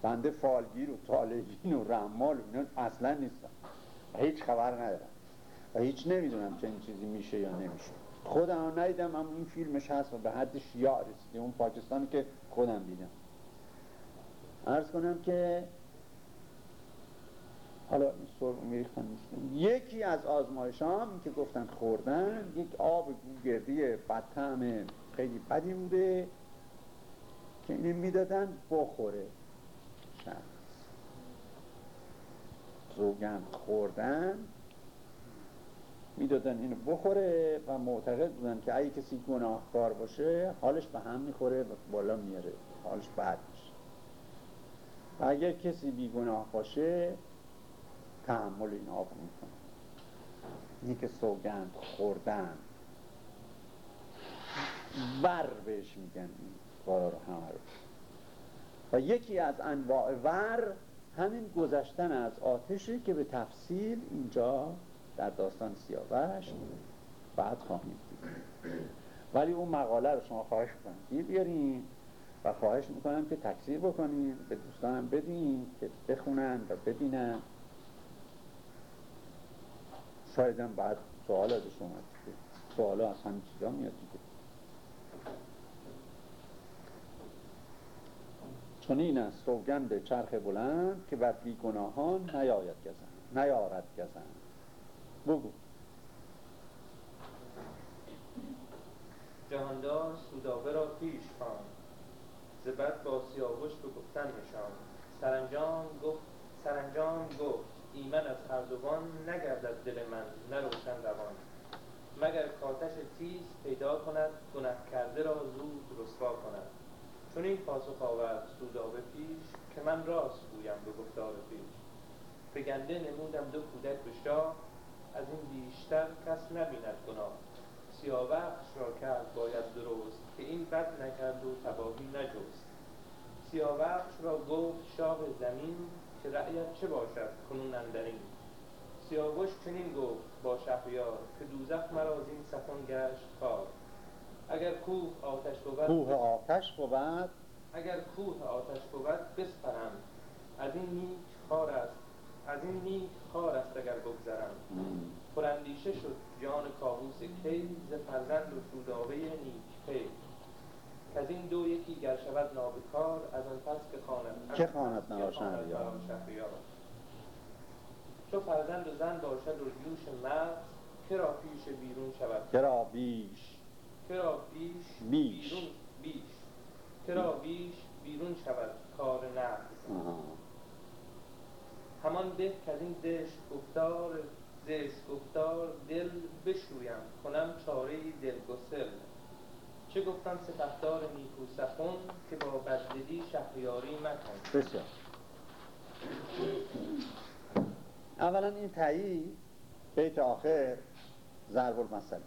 بنده فالگیر و طالبین و رمال و اینا اصلا نیستم و هیچ خبر ندارم. و هیچ نمی‌دونم چه این چیزی میشه یا نمیشه. خودم ندیدم اما این فیلمش هست و به حد شیاع رسیده. اون پاکستانی که خودم دیدم. ارز کنم که حالا این سرم میریختن یکی از آزمایشان که گفتن خوردن یک آب گوگردی بدتم خیلی بدی بوده که اینه می‌دادن بخوره. شخص زوگن خوردن می‌دادن اینو بخوره و معتقد بودن که اگه کسی گناهکار باشه حالش به هم می‌خوره و بالا میاره حالش بد میشه. اگر کسی بیگناه باشه تحمل این آب می‌کنه. که سوگند خوردن. ور بهش میگن این کارا رو همه رو و یکی از انواع ور همین گذشتن از آتشه که به تفصیل اینجا در داستان سیاوش بعد خواهیم دید. ولی اون مقاله رو شما خواهش کنید بیارین و خواهش می‌کنم که تکثیر بکنین به دوستانم بدین که بخونن و ببینن. شایدم بعد سوال ازش اومد. سوال از همین چیزا میاد دیگه. چون این است سوگند چرخ بلند که بر گناهان نیاید گزن نیارد گزن بگو. جهاندار سودابه را پیش خواند. زبد با سیاوش به گفتن نشان سرانجام گفت سرانجام گفت ایمن از هر دوان نگردد دل من نروشن روان. مگر کاتش تیز پیدا کند گنه کرده را زود رسوا کند. چون این پاسخ آورد سودابه پیش که من راست گویم به گفتار پیش. به گنده نمودم دو کودک به شاه از این بیشتر کس نبیند گناه. سیاوخش را کرد باید درست که این بد نکرد و تباهی نجست. سیاوخش را گفت شاه زمین که رأیت چه باشد کنون اندرین سیاوش چنین گفت با شهریار که دوزخ مرا این سخن گشت کار اگر کوه آتش بود کوه آتش بود. اگر کوه آتش بود بسپرم. از این نیک خار است از این نیک خار است اگر بگذرم. پراندیشه شد جان کابوس کی ز فرزند و سودابه نیک پی از این دو یکی گر شود نابکار از آن پس که خواند چه خواند مرا شهریار چو فرزند و زن باشد و جوش مرد کرا پیش بیرون شود؟ کرا بیش. کرا بیش بیش. بیرون بیش. کرا بیش بیرون شود کار نفس همان به که از این زشت گفتار زشت گفتار دل بشویم. کنم چاره دلگسل. چه گفتم سپهدار نیکو سخن که با بددلی شهریاری مکن. بسیار. اولا این تایی بیت آخر ضرب المثل.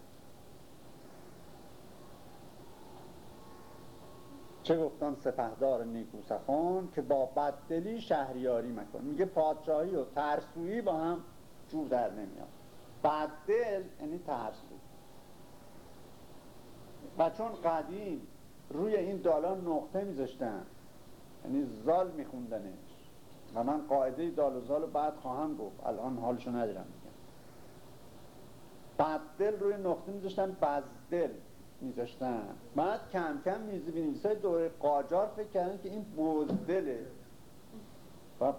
چه گفتان سپهدار نیکو سخن که با بددلی شهریاری مکن. میگه پادشاهی و ترسویی با هم جور در نمیاد. بددل یعنی ترسو. و چون قدیم روی این دالان نقطه میذاشتن یعنی زال میخوندنش. و من قاعده دال و زال رو بعد خواهم گفت. الان حالشو ندارم میگم. بددل روی نقطه میذاشتن بزدل میذاشتن. بعد کم کم میزی بینیس های دوره قاجار فکر کردن که این بزدله. و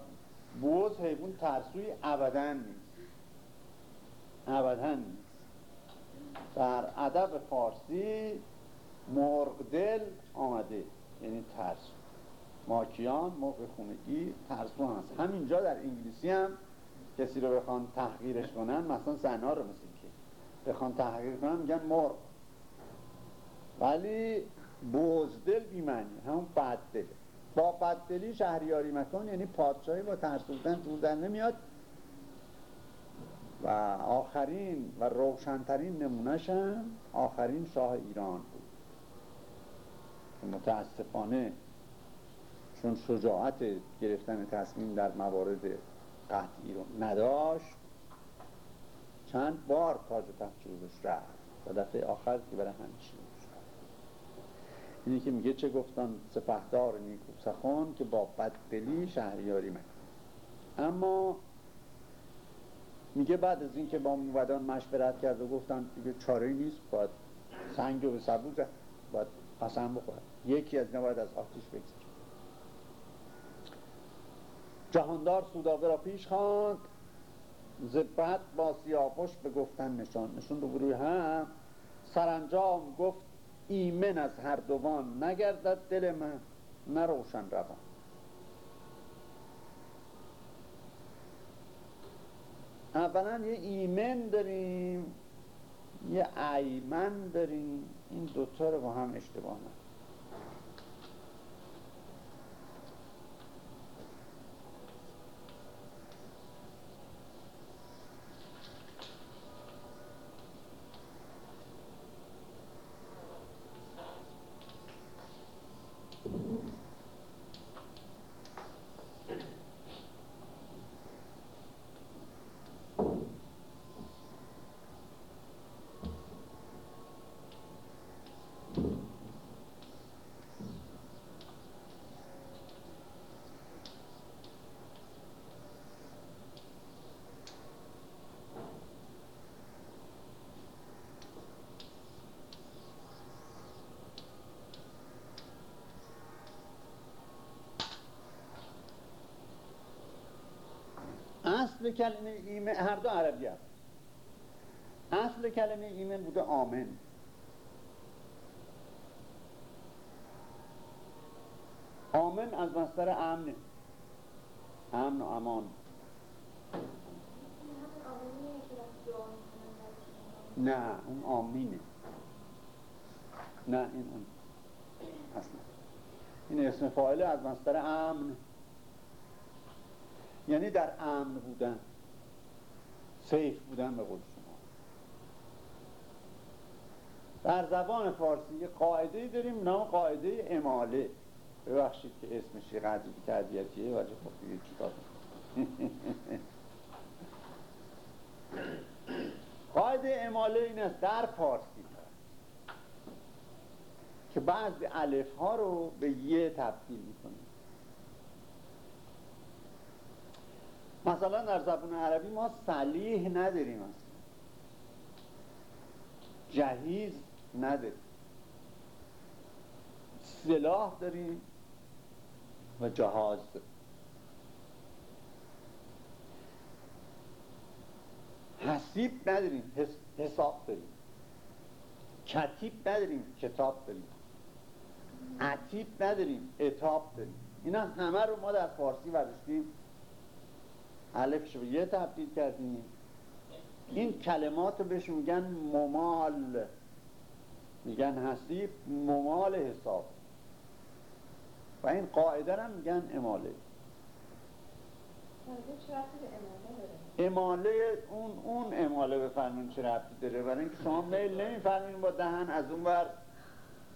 بوز حیوان ترسوی ابدا نیست. ابدا نیست. در ادب فارسی مرغدل آمده. یعنی ترس. ماکیان مرغ خونگی ترسو هست همینجا در انگلیسی هم کسی رو بخوان تحقیرش کنن مثلا زنها رو مثل که بخوان تحقیر کنن میگن مرغ. ولی بزدل بیمنی همون بددل با بددلی شهریاری مکان یعنی پادشاهی با ترسوزن جور در نمیاد. و آخرین و روشنترین نمونهش هم آخرین شاه ایران بود. متاسفانه چون شجاعت گرفتن تصمیم در موارد قطعی رو نداشت چند بار تاج جلوش رفت و دفعه آخر که برای همیشه اینی که میگه چه گفتن سپهدار نیکو سخن که با بددلی شهریاری مکن. اما میگه بعد از اینکه با موبدان مشورت کرد و گفتن دیگه چاره نیست باید سنگ رو به سبو زد باید قسم بخورد. یکی از نباید از آتیش بگذار جهاندار سودابه را پیش خواند زبت با سیاوش به گفتن نشان. نشون رو بروی هم. سرانجام گفت ایمن از هر دوان نگردد دل من نه روشن روان. اولا یه ایمن داریم یه ایمن داریم این دوتا رو با هم اشتباه نکنیم اصل کلمه ایمن هر دو عربی هست. اصل کلمه ایمن بوده آمن. آمن از مصدر امن. امن و امان. نه اون آمینه. نه این اون اصلا این اسم فاعله از مصدر امن. یعنی در امن بودن. سیف بودن به قول شما. در زبان فارسی یه قاعده داریم نام قاعده اماله. ببخشید که اسمش یه قدری تربیتیه ولی خب دیگه چیکار قاعده اماله این است در فارسی. که بعضی الف ها رو به یه تبدیل می‌کنیم. مثلا در زبان عربی ما صلیح نداریم اصلا. جهیز نداریم. سلاح داریم و جهاز داریم. حسیب نداریم حساب داریم. کتیب نداریم کتاب داریم. عتیب نداریم اتاب داریم. اینا همه رو ما در فارسی برداشتیم الفش رو یه تبدیل کردیم. این کلمات رو بهش میگن ممال. میگن حسیب ممال حساب. و این قاعده رو میگن اماله. اماله اون اون اماله بفرمین چه ربطی داره. برای اینکه شما میل نمیفرمین با دهن از اون ور.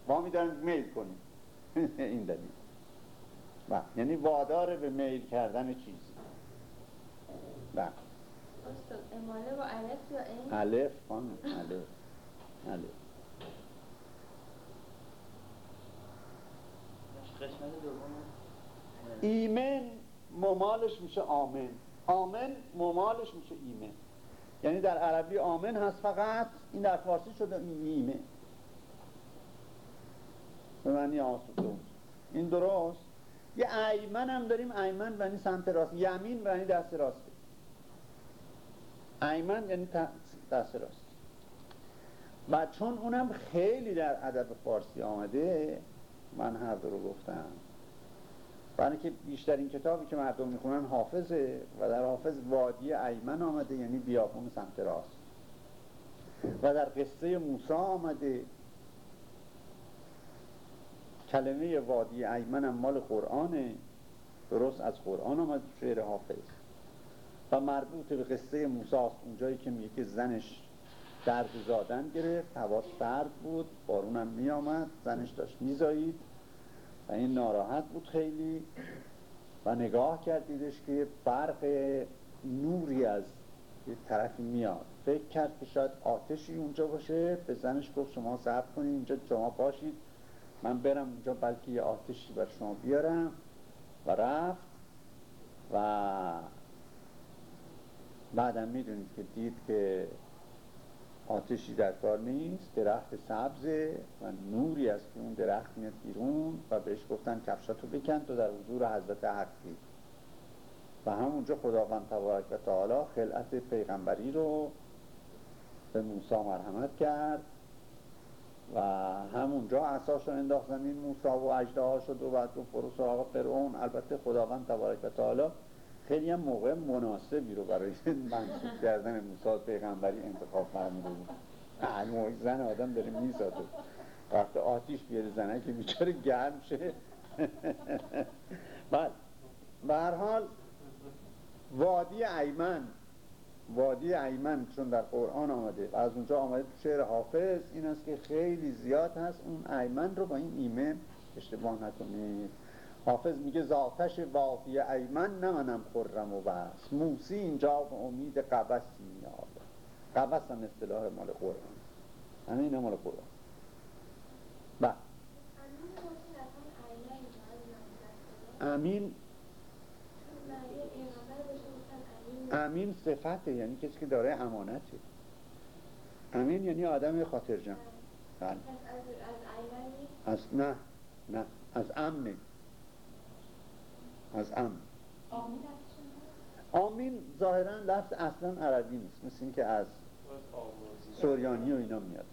ما میدارن میل کنیم. این دلیل. بله یعنی وادار به میل کردن چیزی بله. اماله با الف یا این؟ الف خانم الف. ایمن ممالش میشه آمن. آمن ممالش میشه ایمن. یعنی در عربی آمن هست فقط این در فارسی شده ایمه به معنی آسوده این درست؟ یه ایمن هم داریم ایمن یعنی سمت راست. یمین یعنی دست راست. ایمن یعنی دست راست. و چون اونم خیلی در ادب فارسی آمده من هر دو رو گفتم. برای که بیشترین کتابی که مردم می‌خونن حافظه و در حافظ وادی ایمن آمده یعنی بیابون سمت راست. و در قصه موسی آمده. کلمه وادی ایمن مال قرآنه. درست از قرآن آمده شعر حافظ. و مربوط به قصه موسی است اونجایی که میگه که زنش درد زادن گرفت هوا سرد بود بارونم میآمد زنش داشت میزایید و این ناراحت بود خیلی و نگاه کردیدش که برق نوری از یه طرفی میاد. فکر کرد که شاید آتشی اونجا باشه. به زنش گفت شما صبر کنید اینجا شما باشید من برم اونجا بلکه یه آتشی بر شما بیارم. و رفت. و بعدم می‌دونید که دید که آتشی در کار نیست درخت سبزه و نوری از که اون درخت میاد بیرون و بهش گفتن کفشاتو بکن تو در حضور حضرت حقی. و همونجا خداوند تبارک و تعالی خلعت پیغمبری رو به موسی مرحمت کرد و همونجا اساس رو انداخت زمین موسی و اجده شد و بعد گفت برو سراغ فرعون. البته خداوند تبارک و تعالی خیلی هم موقع مناسبی رو برای منصوب کردن موسی پیغمبری انتخاب فرموده بود. موقع زن آدم داره میزاده وقت آتیش بیاره زنه که بیچاره گرم شه. بله. به حال وادی ایمن وادی ایمن چون در قرآن آمده و از اونجا آمده تو شعر حافظ این است که خیلی زیاد هست اون ایمن رو با این ایمن اشتباه نکنید. حافظ میگه زاتش وادی ایمن نمنم خرم و بس. موسی اینجا به امید قبسی میاد. قبس هم اصطلاح مال قرآن. همه این مال قرآن. بله امین امین صفته یعنی کسی که داره امانته. امین یعنی آدم خاطرجم بله. از نه نه. از امنه از امن. آمین ظاهرا لفظ اصلا عربی نیست مثل اینکه از سوریانی و اینا میاد.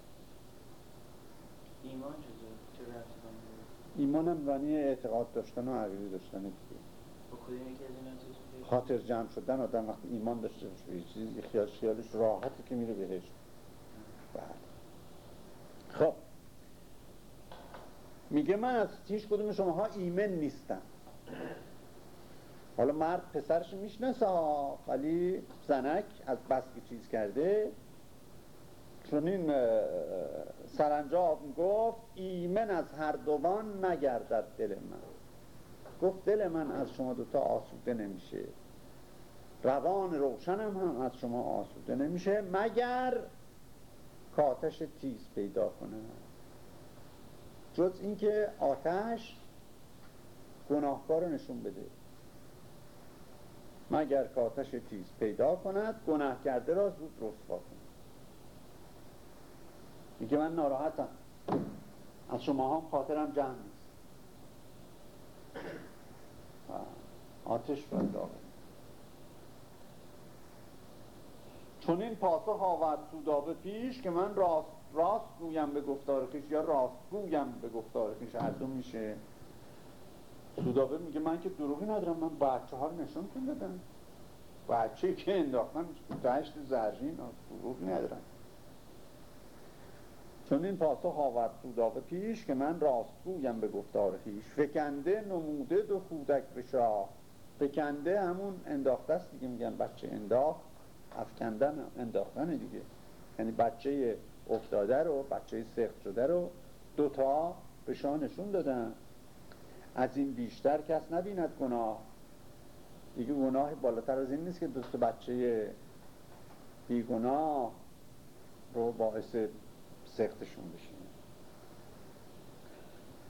ایمان ایمان؟ هم معنی اعتقاد داشتن و عقیده داشتن دیگه. خاطر جمع شدن آدم وقتی ایمان داشته باشه یه چیزی خیال خیالش راحته که میره بهش. بله. خب. میگه من از هیچ کدوم شماها ایمن نیستم. حالا مرد پسرش می‌شناسه ولی زنک از بس که چیز کرده. چون این سرانجام گفت ایمن از هر دوان نگردد دل من. گفت دل من از شما دوتا آسوده نمیشه. روان روشنم هم از شما آسوده نمیشه مگر کاتش تیز پیدا کنه. جز اینکه آتش گناهکار رو نشون بده. مگر کاتش تیز پیدا کند گناه کرده را زود رسوا کند. میگه من ناراحتم. از شما هم خاطرم جمع نیست. آتش باید چون این پاسخ آورد سودابه پیش که من راست راست گویم به گفتار خیش یا راست گویم به گفتار خیش. هر دو میشه. سودابه میگه من که دروغی ندارم من بچه ها رو نشون دادم بچه که انداختن دشت زرین دروغی ندارم چون این پاسخ آورد سودابه پیش که من راست گویم به گفتار خیش فکنده نموده دو خودک به شاه. بکنده همون انداخته است دیگه میگن بچه انداخت. افکندن انداختن دیگه. یعنی بچه افتاده رو بچه سخت شده رو دوتا به شما نشون دادن. از این بیشتر کس نبیند گناه. دیگه گناه بالاتر از این نیست که دوست بچه بیگناه رو باعث سختشون بشه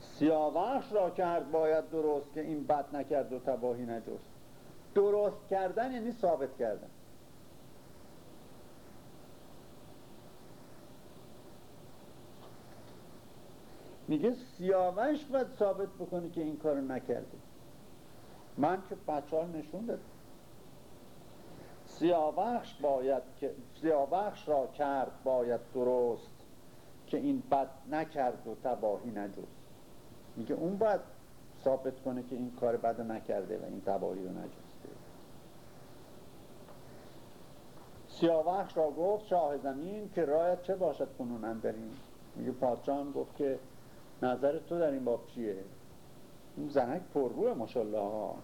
سیاوخش را کرد باید درست که این بد نکرد و تباهی نجست. درست کردن یعنی ثابت کردن. میگه سیاوش باید ثابت بکنه که این کار نکرده. من که بچه نشون دادم. سیاوخش باید که سیاوخش را کرد باید درست که این بد نکرد و تباهی نجست. میگه اون باید ثابت کنه که این کار بد نکرده و این تباهی رو نجسته. سیاوخش را گفت شاه زمین که رایت چه باشد کنون اندرین میگه پادشاه گفت که نظر تو در این باب چیه؟ این زنک پرروه ماشالله ها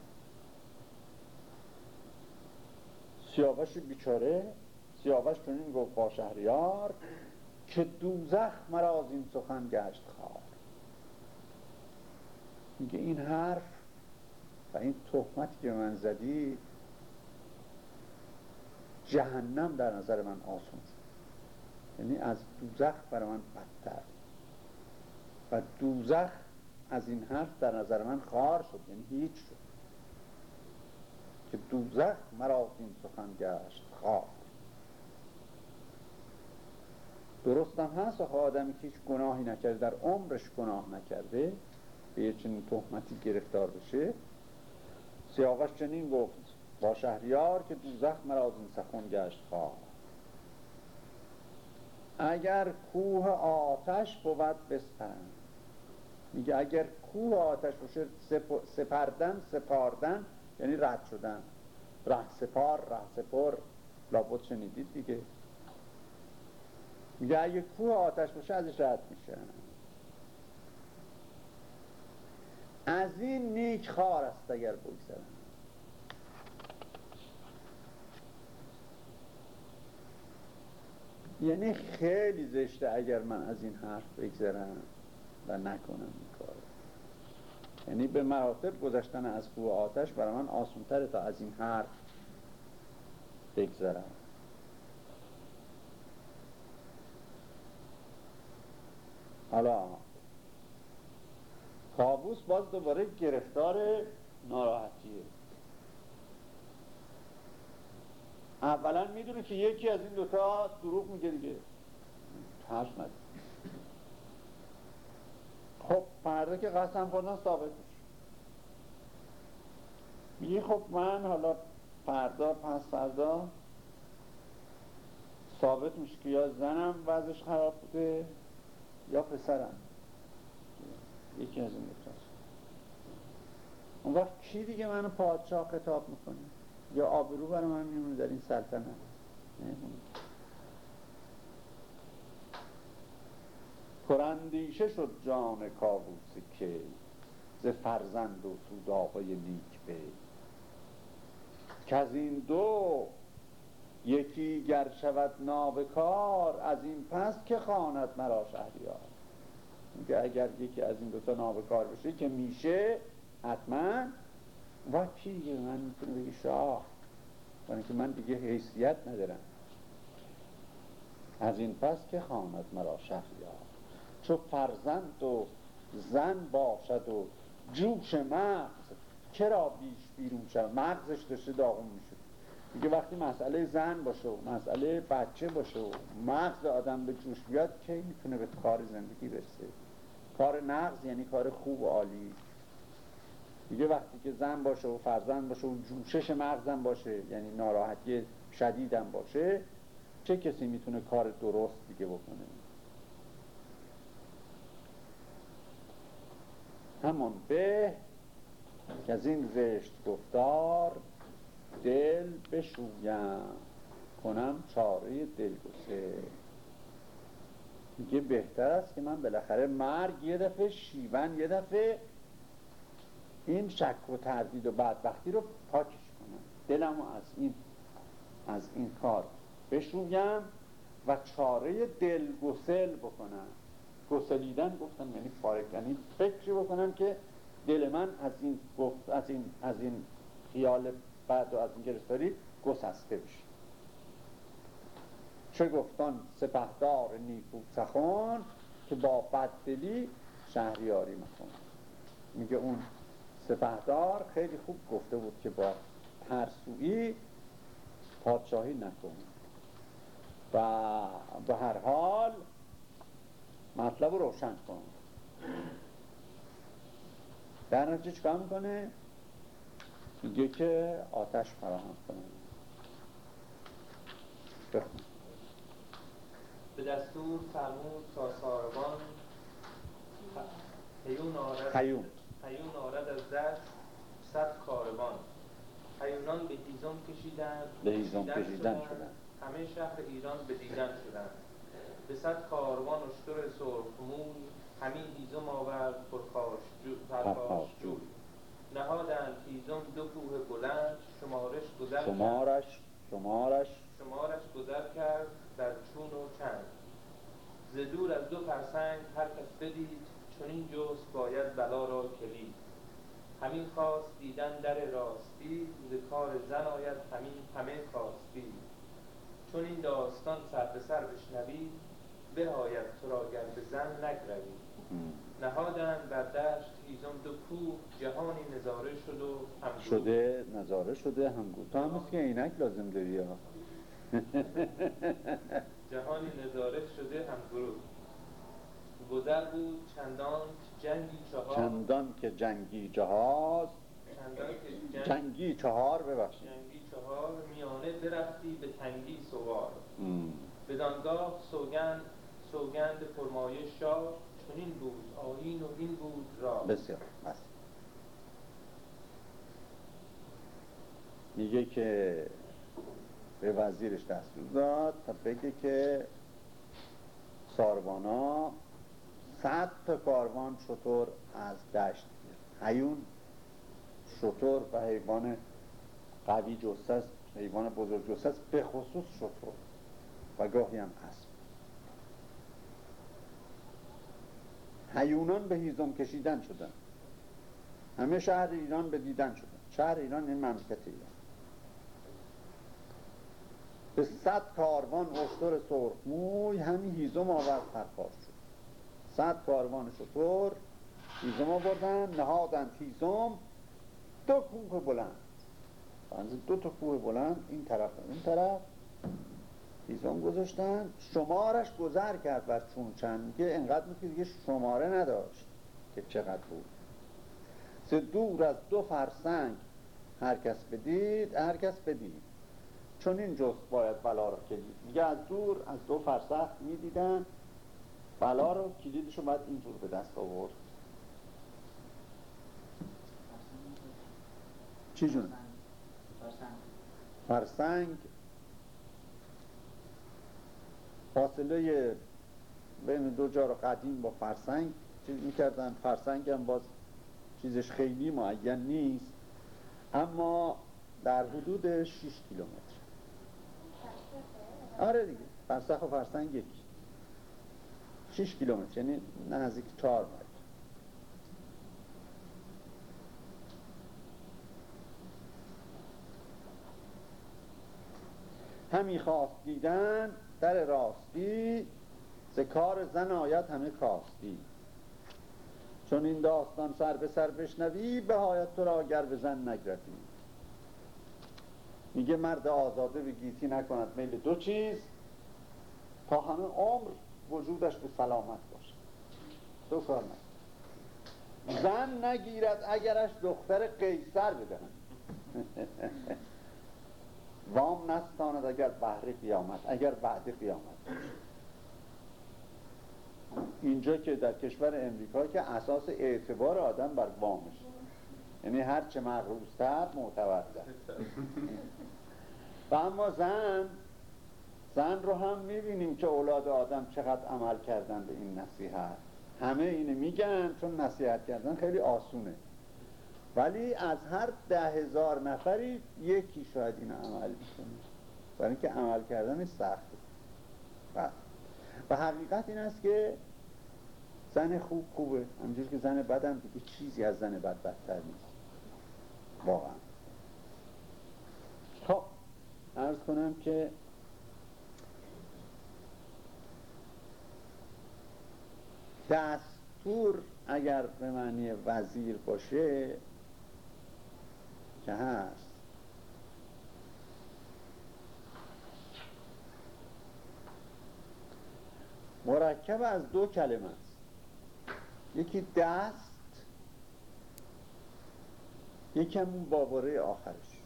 سیاوش بیچاره سیاوش چنین گفت با شهریار که دوزخ مرا از این سخن گشت خواه میگه این حرف و این تهمتی که من زدی جهنم در نظر من آسون شد. یعنی از دوزخ برای من بدتر. و دوزخ از این حرف در نظر من خار شد یعنی هیچ شد. که دوزخ مرا این سخن گشت خار. درستم هست و آدمی که هیچ گناهی نکرده در عمرش گناه نکرده به یه چنین تهمتی گرفتار بشه. سیاوش چنین گفت با شهریار که دوزخ مرا از این سخن گشت خواه اگر کوه آتش بود بسپرن میگه اگر کوه آتش باشه سپردن سپاردن یعنی رد شدن. ره سپار ره سپر. لابد شنیدید دیگه. میگه اگه کوه آتش باشه ازش رد میشه. از این نیک خار است اگر بگذرن. یعنی خیلی زشته اگر من از این حرف بگذرم و نکنم این کار. یعنی به مراتب گذشتن از کوه آتش برای من آسونتره تا از این حرف بگذرم. حالا کابوس باز دوباره گرفتار ناراحتیه. اولا می‌دونه که یکی از این دوتا دروغ میگه دیگه. ترس خب فردا که قسم خوردن ثابت میشه. میگه خب من حالا فردا پس فردا ثابت میشه که یا زنم وضعش خراب بوده یا پسرم. یکی از این دوتاست اون وقت کی دیگه منو پادشاه خطاب می‌کنه؟ یا آبرو برای من میمونه در این سلطنت. پرندیشه شد جان کابوس که ز فرزند و سوداهای نیک به. که از این دو یکی گر شود نابکار از این پس که خواند مرا شهریار. اگر یکی از این دوتا نابکار بشه که میشه حتما و دیگه من می‌تونه بگی شاه برای که من دیگه حیثیت ندارم. از این پس که خواند مرا شهریار چو فرزند و زن باشد و جوش مغز چرا بیش بیرون شد مغزش داشته داغون می‌شد. دیگه وقتی مسئله زن باشه و مسئله بچه باشه و مغز آدم به جوش بیاد کی می‌تونه به کار زندگی برسه؟ کار نغز یعنی کار خوب و عالی. دیگه وقتی که زن باشه و فرزند باشه و جوشش مغزم باشه یعنی ناراحتی شدیدم باشه چه کسی می‌تونه کار درست دیگه بکنه؟ همون به که از این زشت گفتار دل بشویم کنم چاره دلگسه میگه بهتر است که من بالاخره مرگ یه دفعه شیون یه دفعه این شک و تردید و بدبختی رو پاکش کنم. دلمو از این از این کار بشویم و چاره دلگسل بکنم. گسلیدن گفتم یعنی فارغ یعنی فکری بکنم که دل من از این گفت از این از این خیال بعد و از این گرفتاری گسسته بشه. چه گفتان سپهدار نیکو سخن که با بددلی شهریاری مکن میگه اون سپهدار خیلی خوب گفته بود که با ترسویی پادشاهی نکن. و به هر حال مطلب رو روشن کن. در نتیجه چکار می‌کنه؟ میگه که آتش فراهم کنه. بخون. به دستور فرمود تا ساربان هیون آرد. خیون هیون آرد از دست صد کاروان. هیونان به هیزم کشیدند به هیزم کشیدن شدن همه شهر ایران به دیدن شدند. به صد کاروان اشتر سرخ موی همین هیزم آورد پرخاش پرخاش جوی. نهادند هیزم دو کوه بلند شمارش گذر کرد. شمارش شمارش. شمارش گذر کرد در چون و چند ز دور از دو فرسنگ هر کس بدید چون این جست باید بلا را کلید. همین خواست دیدن در راستی ز کار زن آید همین همه کاستی چون این داستان سر به سر بشنوی بهاید تو را گر به زن نگروی نهادند بر دشت هیزم دو کوه جهانی نظاره شد و هم شده نظاره شده همگو تو هم مثل که عینک لازم داری ها. جهانی نظاره شده هم گروه گذر بود چندان جنگی چهار چندان که جنگی جهاز چندان که جنگ جنگی چهار ببخشید. جنگی چهار میانه برفتی به تنگی سوار. بدانگاه سوگند سوگند پرمایه شاه چنین بود آیین و این بود را بسیار بس. میگه که به وزیرش دستور داد تا بگه که ساربانا صد کاروان شطور از دشت. هیون شطور و حیوان قوی است حیوان بزرگ است به خصوص شطور. و گاهی هم اسب. هیونان به هیزم کشیدن شدن. همه شهر ایران به دیدن شدن. شهر ایران این مملکت ایران. به صد کاروان اشتر سرخموی همین هیزم آورد شد. صد کاروان شطور هیزم آوردن نهادند هیزم دو کوه بلند. دو تا کوه بلند این طرف این طرف هیزم گذاشتن. شمارش گذر کرد بر چون چند میگه انقدر که دیگه شماره نداشت که چقدر بود. ز دور از دو فرسنگ هر کس بدید هر کس بدید. چون این جست باید بلا رو کلید میگه از دور از دو فرسخ می‌دیدن. بلا رو کلیدش رو باید اینجور به دست آورد. چی جون؟ فرسنگ. فاصله بین دو جار قدیم با فرسنگ چیز می‌کردن؟ فرسنگ هم باز چیزش خیلی معین نیست اما در حدود 6 کیلومتر. آره دیگه فرسخ و فرسنگ یکی. 6 کیلومتر یعنی نزدیک 4 مایل. همی خواست دیدن در راستی ز کار زن آید همه کاستی. چون این داستان سر به سر بشنوی به حایت تو را اگر به زن نگرفی. میگه مرد آزاده به نکند میل دو چیز. تا همه عمر وجودش به سلامت باشه. دو کار نکن زن نگیرد اگرش دختر قیصر بدهند وام نستاند اگر بهر قیامت اگر بعد قیامت اینجا که در کشور امریکا که اساس اعتبار آدم بر وامش. یعنی هر چه مغروزتر معتبرتر. و اما زن زن رو هم می‌بینیم که اولاد آدم چقدر عمل کردن به این نصیحت. همه اینه میگن چون نصیحت کردن خیلی آسونه. ولی از هر ده هزار نفری یکی شاید این عمل می‌کنه. برای اینکه عمل کردن سخته. و, و حقیقت این است که زن خوب خوبه. همجور که زن بدم دیگه چیزی از زن بد بدتر نیست. واقعا. خب. ارز کنم که دستور اگر به معنی وزیر باشه که هست. مرکب از دو کلمه است. یکی دست یکی همون باباره آخرش.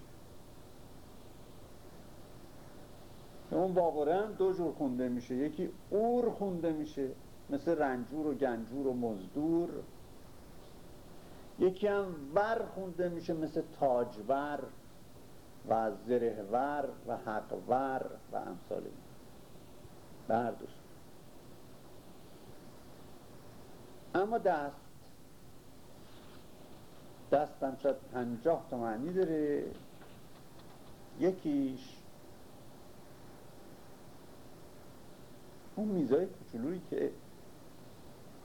اون باباره هم دو جور خونده میشه. یکی اور خونده میشه. مثل رنجور و گنجور و مزدور. یکی هم ور خونده میشه مثل تاجور و زرهور و حقور و امثال این. به هر اما دست. دستم شاید پنجاه تا معنی داره. یکیش اون میزای کوچولویی که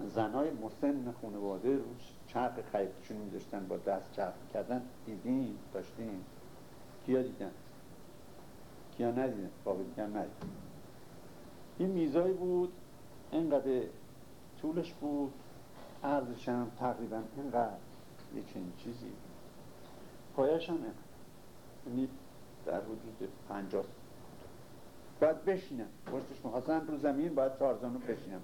زنهای مسن خانواده روش چرخ خیبشون میداشتن با دست چرخ کردن دیدیم داشتیم کیا دیدن؟ کیا ندیدن؟ باقی دیگه ندیدن. این میزایی بود اینقدر طولش بود عرضش هم تقریبا اینقدر. یه چنین چیزی پایش هم یعنی در حدود پنجاه. باید بشینم. پشتش می‌خواستن رو زمین باید چهارزانو بشینم.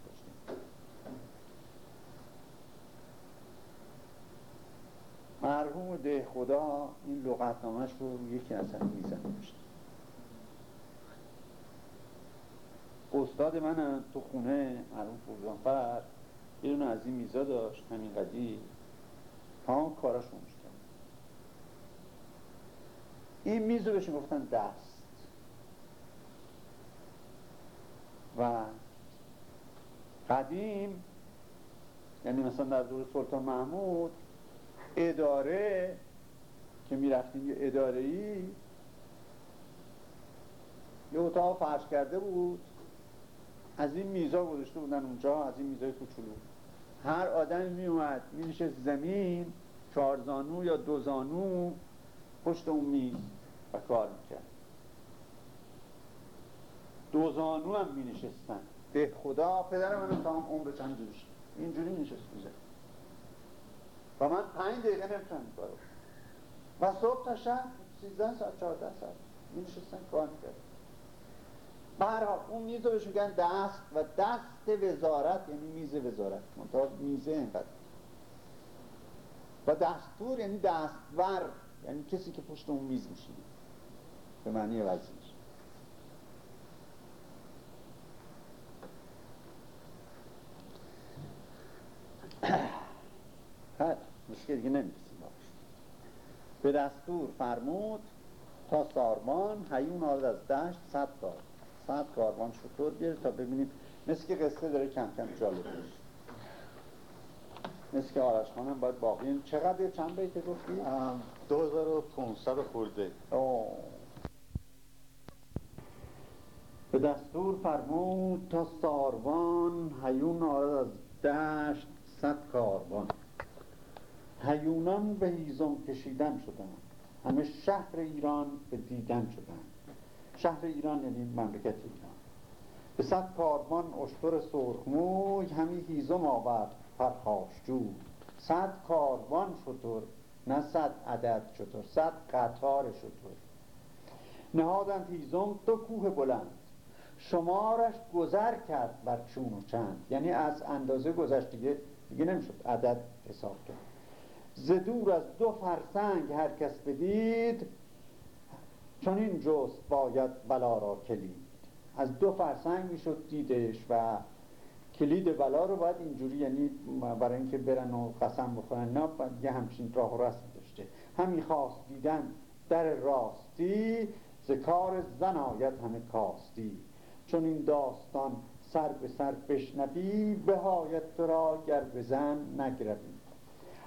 مرحوم ده خدا این لغتنامش رو یکی از میزن داشت استاد من تو خونه مرحوم فرزانفر یه دونه از این میزا داشت همین قدی تمام کاراش کرد این میز رو گفتن دست. و قدیم یعنی مثلا در دور سلطان محمود اداره که می‌رفتیم یه اداره ای یه اتاق فرش کرده بود. از این میزا گذاشته بودن اونجا از این میزای کوچولو. هر آدمی می اومد می زمین چهارزانو یا دو زانو پشت اون میز و کار می‌کرد. دو زانو هم می نشستن ده خدا پدر من تمام عمر چند جورش اینجوری می نشست و من پنج دقیقه نمی‌تونم کارو و صبح تا شب سیزده ساعت چهارده ساعت می کار می‌کرد برحال اون میز رو بهش دست و دست وزارت یعنی میز وزارت منطقه میزه اینقدر. و دستور یعنی دستور یعنی کسی که پشت اون میز میشینه. به معنی وزیر خب مشکل دیگه نمی‌رسیم به دستور فرمود تا سارمان هیون آرد از دشت صد دار صد کاروان شطور بیاره تا ببینیم. مثل که قصه داره کم کم جالب میشه. مثل که آرش خانم باید باقی چقدر چند بیت گفتی؟ دو هزار و پونسد خورده. به دستور فرمود تا ساروان هیون آرد از دشت صد کاروان. هیونان به هیزم کشیدن شدن همه شهر ایران به دیدن شدن شهر ایران یعنی مملکت ایران. به صد کاروان اشتر سرخموی همی هیزم آورد پرخاشجو صد کاروان شطور نه صد عدد شطور صد قطار شطور نهادند هیزم دو کوه بلند. شمارش گذر کرد بر چون و چند. یعنی از اندازه گذشت دیگه دیگه نمی‌شد. عدد حساب کرد. زدور از دو فرسنگ هر کس بدید چون این جست باید بلا را کلید. از دو فرسنگ می‌شد دیدش و کلید بلا رو باید اینجوری یعنی برای اینکه برن و قسم بخورن نه یه همچین راه رسم داشته. همین خواست دیدن در راستی ذکار زن آید همه کاستی. چون این داستان سر به سر بشنوی بهایت تو را گر به زن نگروی.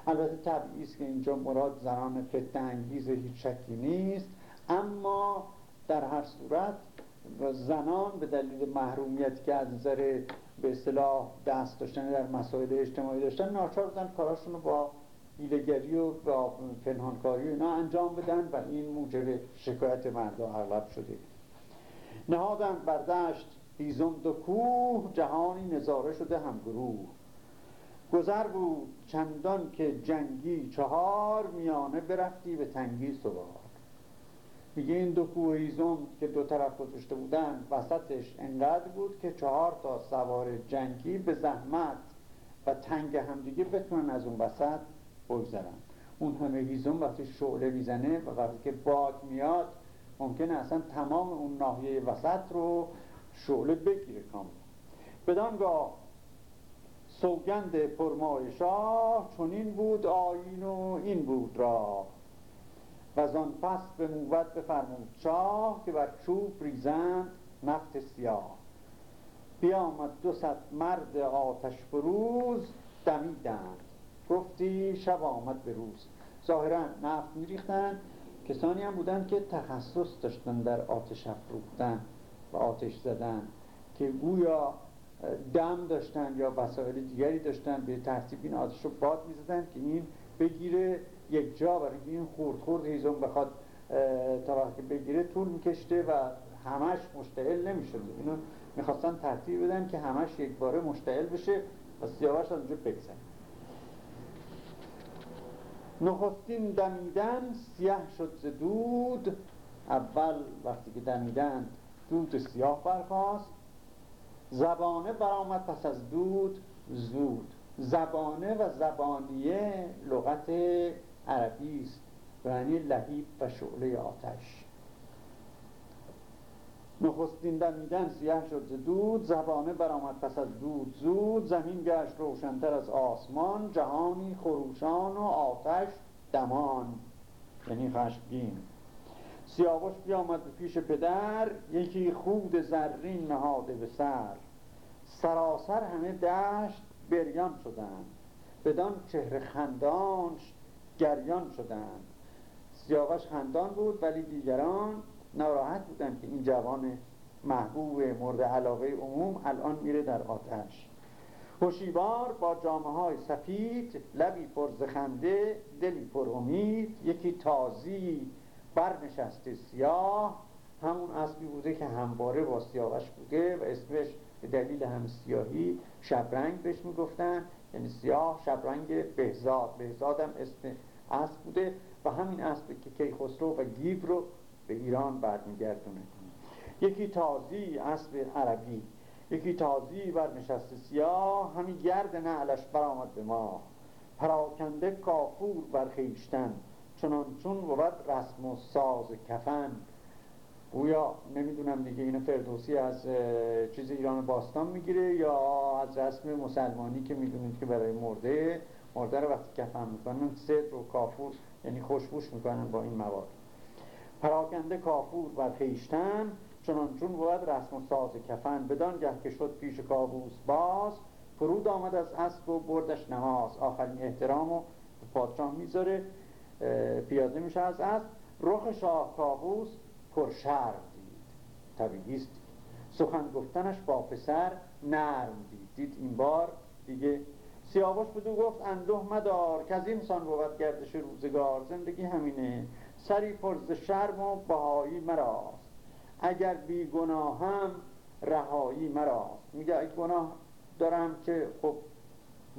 البته طبیعی است که اینجا مراد زنان فتنه انگیز هیچ شکی نیست اما در هر صورت زنان به دلیل محرومیت که از نظر به اصطلاح دست داشتن در مسائل اجتماعی داشتن ناچار بودن کاراشون رو با هیلگری و با پنهانکاری اینا انجام بدن و این موجب شکایت مردم اغلب شده. نهادن بردشت هیزم دو کوه جهانی نظاره شده همگروه. گذر بود چندان که جنگی چهار میانه برفتی به تنگی سوار. میگه این دو کوه که دو طرف گذاشته بودن وسطش انقدر بود که چهار تا سوار جنگی به زحمت و تنگ همدیگه بتونن از اون وسط بگذرن. اون همه هیزم وقتی شعله می‌زنه و وقتی که باد میاد ممکنه اصلا تمام اون ناحیه وسط رو شعله بگیره کامل بدانگاه سوگند پرمای شاه چونین بود آین و این بود را و آن پس به موت بفرمود شاه که بر چوب ریزند نفت سیاه. بیامد دو ست مرد آتش بروز دمیدند. گفتی شب آمد به روز. ظاهرا نفت میریختن کسانی هم بودن که تخصص داشتن در آتش افروختن و آتش زدن که گویا دم داشتن یا وسایل دیگری داشتن به ترتیب این آتش رو باد می‌زدن که این بگیره یک جا برای این خورد خورد هیزم بخواد تا وقتی بگیره طول میکشته و همش مشتعل نمی‌شده اینو می‌خواستن ترتیب بدن که همش یک باره مشتعل بشه و سیاوش از اونجا بگذن نخستین دمیدن سیاه شد دود. اول وقتی که دمیدن دود سیاه برخواست زبانه برآمد پس از دود زود. زبانه و زبانیه لغت عربی است. یعنی لحیب و شعله آتش. نخستین دمیدن سیاه شد دود. زبانه برآمد پس از دود زود. زمین گشت روشنتر از آسمان. جهانی خروشان و آتش دمان. یعنی خشمگین. سیاوش بیامد به پیش پدر یکی خود زرین نهاده به سر. سراسر همه دشت بریان شدند. بدان چهره خندانش گریان شدند. سیاوش خندان بود ولی دیگران ناراحت بودند که این جوان محبوب مورد علاقه عموم الان میره در آتش. هوشیوار با جامعه های سفید لبی پر زخنده دلی پر امید یکی تازی برنشسته سیاه همون اسبی بوده که همواره با سیاوش بوده و اسمش به دلیل هم سیاهی شبرنگ بهش می‌گفتن. یعنی سیاه شبرنگ بهزاد. بهزاد هم اسم اسب بوده و همین اسبی که کیخسرو و گیب رو به ایران برمیگردونه. یکی تازی اسب عربی یکی تازی بر نشست سیاه همین گرد نعلش برآمد به ما پراکنده کافور برخیشتن چنان چون بود رسم و ساز کفن. گویا نمی‌دونم دیگه این فردوسی از چیز ایران باستان می‌گیره یا از رسم مسلمانی که می‌دونید که برای مرده. مرده رو وقتی کفن می‌کنن صدر و کافور یعنی خوشبوش می‌کنن با این مواد. پراکنده کافور بر خیشتن چنان چون بود رسم و ساز کفن. بدان گه که شد پیش کابوس باز فرود آمد از اسب و بردش نماز. آخرین احترام و پادشاه می‌ذاره. پیاده میشه از اسب رخ شاه کابوس پرشرم دید. طبیعیست سخن گفتنش با پسر نرم دید. دید این بار دیگه سیاوش بدو گفت اندوه مدار که از این سان بود گردش روزگار. زندگی همینه. سری پرز شرم و بهایی مراست. اگر بی هم رهایی مراست. میگه ای گناه دارم که خب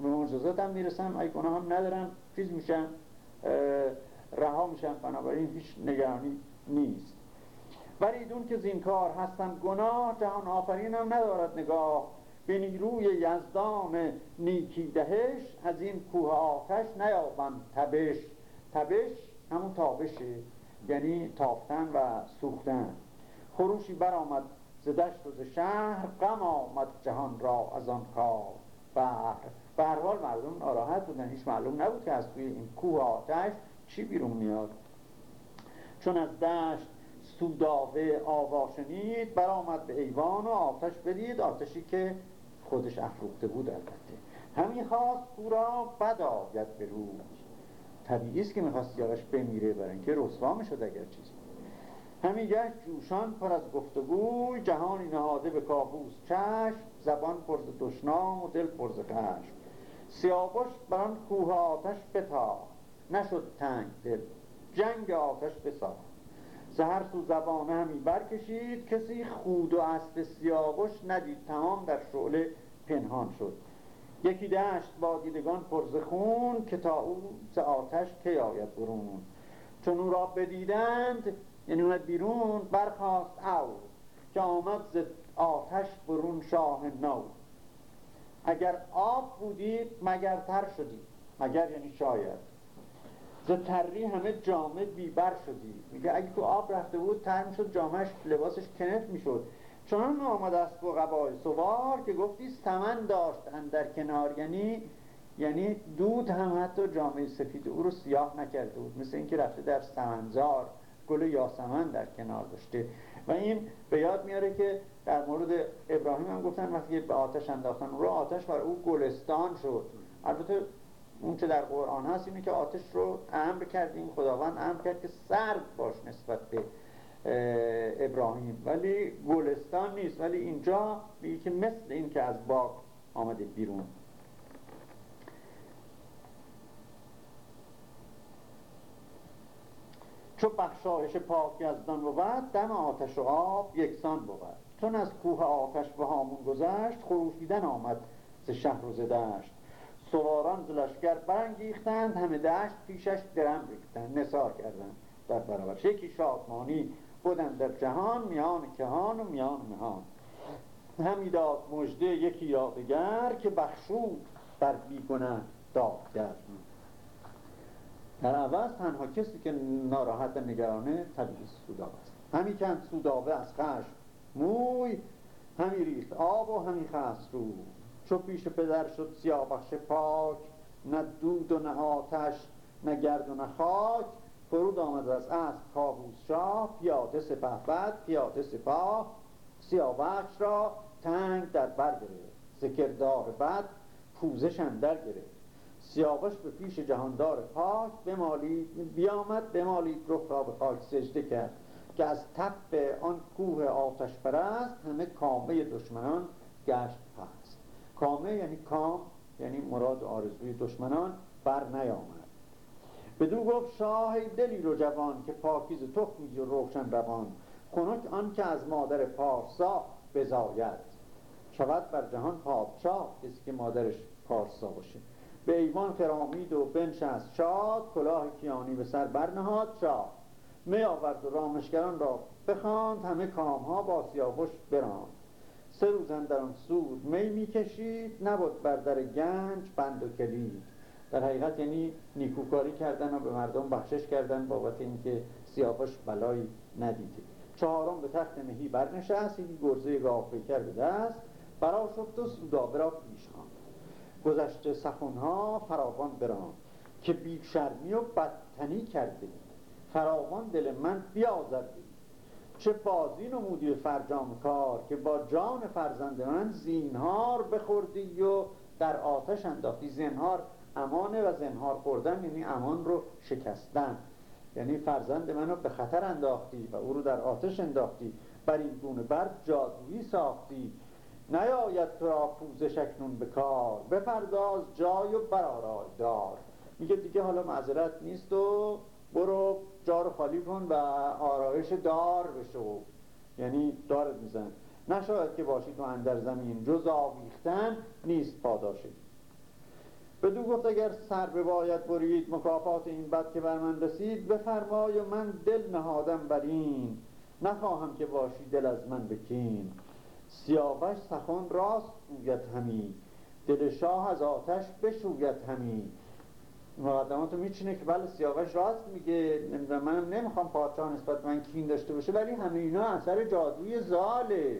به معجزاتم می‌رسم ای گناه هم ندارم. چیز میشم؟ رها میشم بنابراین هیچ نگرانی نیست. وریدون که زینکار هستن گناه جهان آفرین هم ندارد نگاه. به نیروی یزدان نیکی دهش از این کوه آتش نیابند تبش. تبش همون تابشه یعنی تافتن و سوختن. خروشی برآمد ز دشت و ز شهر غم آمد جهان را از آن کار بهر. به مردم ناراحت بودن. هیچ معلوم نبود که از توی این کوه آتش چی بیرون میاد. چون از دشت سوداوه آوا شنید برآمد به ایوان و آتش بدید آتشی که خودش افروخته بود البته. همین خواست او را بد آید به روی طبیعی است که می‌خواست سیاوش بمیره برای اینکه رسوا شد اگر چیزی. همین گشت جوشان پر از گفتگوی جهانی نهاده به کابوس چشم زبان پرز دشنام و دل پرز خشم. سیاوش بر آن کوه آتش بتا نشد تنگ دل. جنگ آتش بساخت. زهر سو زبانه همی برکشید. کسی خود و اسب سیاوش ندید. تمام در شعله پنهان شد. یکی دشت با دیدگان پرز خون که تا او ز آتش کی آید برون. چون او را بدیدند یعنی اومد بیرون برخواست او که آمد ز آتش برون شاه نو. اگر آب بودید مگر تر شدید؟ مگر یعنی شاید. ز تری همه جامه بیبر شدی میگه اگه تو آب رفته بود تر می‌شد جامعش لباسش کنف می‌شد. چون آمد است با قبای سوار که گفتی سمن داشت در کنار. یعنی یعنی دود هم حتی جامعه سفید. او رو سیاه نکرده بود. مثل اینکه رفته در سمنزار. گل یاسمن در کنار داشته. و این به یاد میاره که در مورد ابراهیم هم گفتن وقتی به آتش انداختن رو آتش بر او گلستان شد. البته اون چه در قرآن هست اینه که آتش رو امر کردیم خداوند امر کرد که سرد باش نسبت به ابراهیم. ولی گلستان نیست. ولی اینجا میگه که مثل این که از باغ آمده بیرون. چو بخشایش پاک یزدان بود دم آتش و آب یکسان بود. چون از کوه آتش به هامون گذشت خروشیدن آمد ز شهر و ز دشت. سواران ز لشکر برانگیختند همه دشت پیشش درم ریختند نثار کردند در برابرش یکی شادمانی بودن در جهان میان کهان و میان مهان. همی داد مژده یکی یادگر که بخشود بر بیگنه دادگر. در عوض تنها کسی که ناراحت نگرانه طبیعی سودابه است. همی کند سودابه از خشم موی همی ریخت آب و همی خست رو. چو پیش پدر شد سیاوش پاک نه دود و نه آتش نه گرد و نه خاک. فرود آمد از اسب کابوس شاه پیاده سپه بد پیاده سپاه. سیاوش را تنگ در بر گرفت ذکردار بد پوزش اندر گرفت. سیاوش به پیش جهاندار پاک بمالید بیامد بمالید رخ را به خاک سجده کرد که از تپ آن کوه آتش پرست همه کامه دشمنان گشت پست. کامه یعنی کام یعنی مراد آرزوی دشمنان بر نیامد. بدو گفت شاه دلی رو جوان که پاکیز تخمی و روشن روان خنک آن که از مادر پارسا بزاید. شود بر جهان پادشاه کسی که مادرش پارسا باشه. به ایوان فرامید و بنشست. شاد کلاه کیانی به سر برنهاد شاه می آورد و رامشگران را بخواند همه کامها با سیاوش براند. سه روزن در آن می می‌کشید نبود بر در گنج بند و کلید. در حقیقت یعنی نیکوکاری کردن و به مردم بخشش کردن بابت اینکه سیاوش بلایی ندیده. چهارم به تخت مهی برنشست یکی گرزه گاو پیکر به دست برا شفت و سودابه را پیش خواند. گذشته سخنها فراوان بران که بیشرمی و بدتنی کرده فراوان دل من بیازرده چه بازی نمودی فرجام کار که با جان فرزند من زینهار بخوردی و در آتش انداختی. زنهار امانه و زنهار خوردن یعنی امان رو شکستن. یعنی فرزند منو به خطر انداختی و او رو در آتش انداختی. بر این گونه بر جادویی ساختی. نیاید تو را پوزش اکنون به کار. بپرداز جای و برارای دار. میگه دیگه حالا معذرت نیست و برو جا رو خالی کن و آرایش دار بشو. یعنی دارت میزن نشاید که باشی تو اندر زمین. جز آویختن نیست پاداشه بدو گفت اگر سر به باید برید مکافات این بد که بر من رسید بفرمای و من دل نهادم بر این. نخواهم که باشی دل از من بکین. سیاوش سخن راست گوید همی. دل شاه از آتش بشوید همی. مقدماتو میچینه که بله سیاوش راست میگه. منم نمی‌خوام پادشاه نسبت من کین داشته باشه ولی همه اینا اثر جادوی زاله.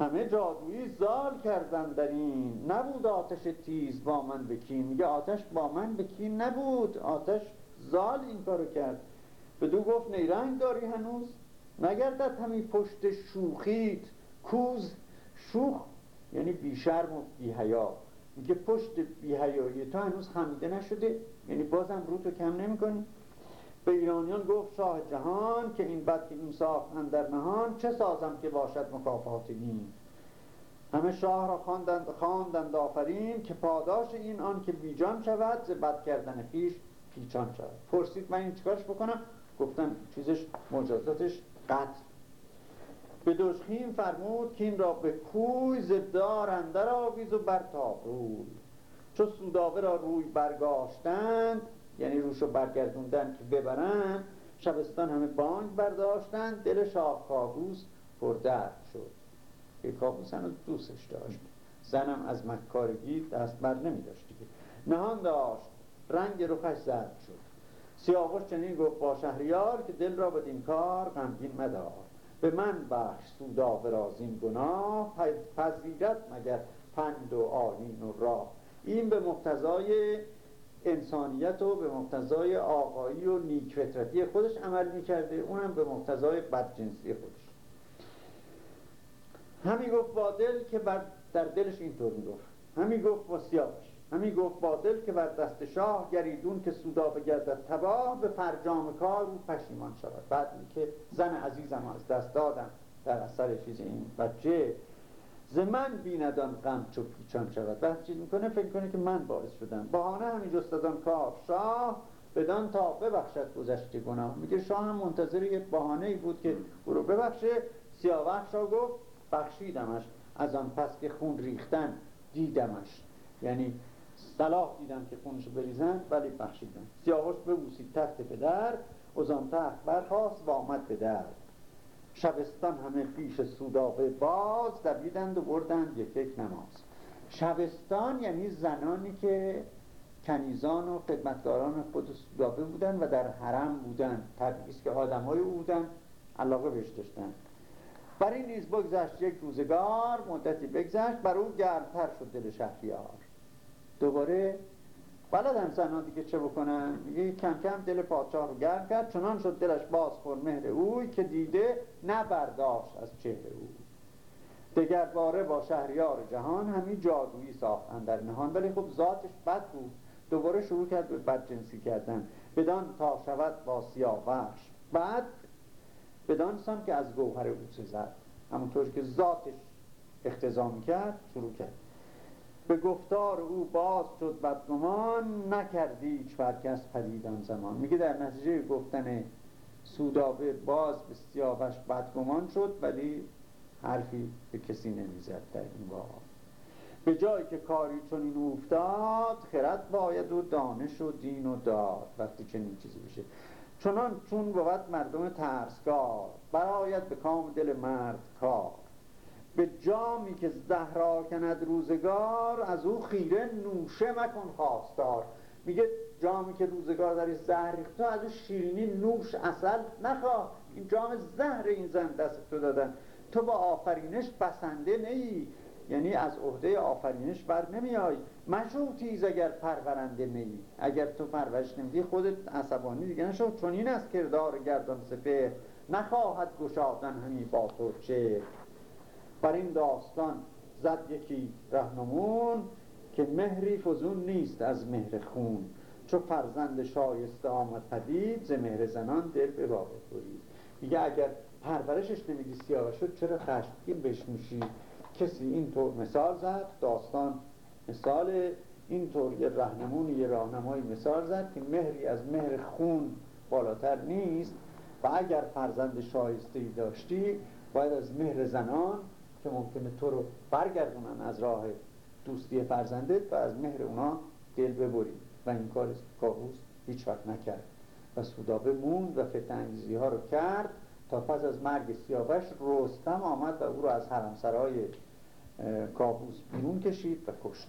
همه جادویی زال کردن در این. نبود آتش تیز با من بکین میگه آتش با من بکین نبود. آتش زال این کارو کرد. دو گفت نیرنگ داری هنوز؟ نگردد همی پشت شوخیت. کوز شوخ یعنی بیشرم و بیهیا میگه پشت بیهیایی تو هنوز خمیده نشده. یعنی بازم رو تو کم نمی کنی به ایرانیان گفت شاه جهان که این بد که این ساخت در نهان چه سازم که باشد مکافات این همه شاه را خواندند خواندند آفرین که پاداش این آن که بیجان شود ز کردن خیش پیچان شود. پرسید من این چیکارش بکنم؟ گفتم چیزش مجازاتش قتل به دشخیم فرمود که این را به کوی زدار اندر آویز و برتاب روی. چو سوداوه را روی برگاشتند یعنی روشو برگردوندن که ببرن شبستان همه بانگ برداشتند دل شاه کابوس پردرد شد. که کابوس هنوز دوستش داشت. زنم از مکارگی دست بر نمی داشت دیگه. نهان داشت. رنگ رخش زرد شد. سیاوش چنین گفت با شهریار که دل را بدین کار غمگین مدار. به من بخش سودا رازین گناه پذیرت مگر پند و آلین و راه. این به مقتضای انسانیت و به مقتضای آقایی و نیکفطرتی خودش عمل می‌کرده اونم به مقتضای بدجنسی خودش. همین گفت با دل که بر در دلش اینطور می‌گفت. همین گفت با همین گفت با دل که بر دست شاه گریدون که سودا بگردد تباه به فرجام کار او پشیمان شود. بعد که زن عزیزم از دست دادم در اثر چیز این بچه. ز من بیندان غم چو پیچان شود. بعد چیز می‌کنه؟ فکر کنه که من باعث شدم. بهانه همین جستدان کار شاه بدان تا ببخشد گذشته گناه. میگه شاه هم منتظر یه بهانه ای بود که او رو ببخشه. سیاوش را گفت بخشیدمش. از آن پس که خون ریختن دیدمش. یعنی صلاح دیدم که خونشو بریزن ولی بخشیدم سیاوش ببوسید تخت پدر از آن تخت برخواست و آمد به در شبستان همه پیش سودابه باز دویدند و بردند یک یک نماز. شبستان یعنی زنانی که کنیزان و خدمتگاران خود سودابه بودن و در حرم بودن. طبیعی که آدمای او بودن علاقه بهش داشتن. برای نیز بگذشت یک روزگار مدتی بگذشت بر او گرمتر شد دل شهریار. دوباره بلدن زنان دیگه چه بکنن؟ میگه کم کم دل پادشاه رو گرم کرد. چنان شد دلش باز خور مهر اوی که دیده نبرداشت از چهره او. دگر باره با شهریار جهان همین جادویی ساختن در نهان. ولی خب ذاتش بد بود. دوباره شروع کرد به بدجنسی کردن. بدان تا شود با سیاوش بعد بدان سان که از گوهر او زد همونطور که ذاتش اختزام کرد شروع کرد. به گفتار او باز شد بدگمان نکردی هیچ کس پدیدان زمان. میگه در نتیجه گفتن سودابه باز به سیاوش بدگمان شد ولی حرفی به کسی نمی‌زد در این واقع به جایی که کاری چون این افتاد خرد باید و دانش و دین و داد. وقتی چنین چیزی بشه. چنان چون بود مردم ترسگار براید به کام دل مرد کار. به جامی که زهرا کند روزگار از او خیره نوشه مکن خواستار. میگه جامی که روزگار در زهر تو از او شیرینی نوش اصل نخواه این جام زهر این زن دست تو دادن. تو با آفرینش بسنده نیی یعنی از عهده آفرینش بر نمیای. مشو تیز اگر پرورنده نیی اگر تو پرورش نمیدی خودت عصبانی دیگه نشو. چون این از کردار گردان سپه نخواهد گشادن همی با تو چه بر این داستان زد یکی رهنمون که مهری فزون نیست از مهر خون چو فرزند شایسته آمد پدید ز مهر زنان دل به واقع برید. میگه اگر پرورشش نمیدی سیاه شد چرا خشمگین بشنوشی. کسی اینطور مثال زد داستان مثال اینطور. یه رهنمون یه راهنمایی مثال زد که مهری از مهر خون بالاتر نیست و اگر فرزند شایسته داشتی باید از مهر زنان که ممکنه تو رو برگردونن از راه دوستی فرزندت و از مهر اونا دل ببری و این کار کابوس هیچ وقت نکرد. و سودابه موند و فتنگیزی ها رو کرد تا پس از مرگ سیاوش رستم آمد و او رو از حرمسرای کابوس بیرون کشید و کشت.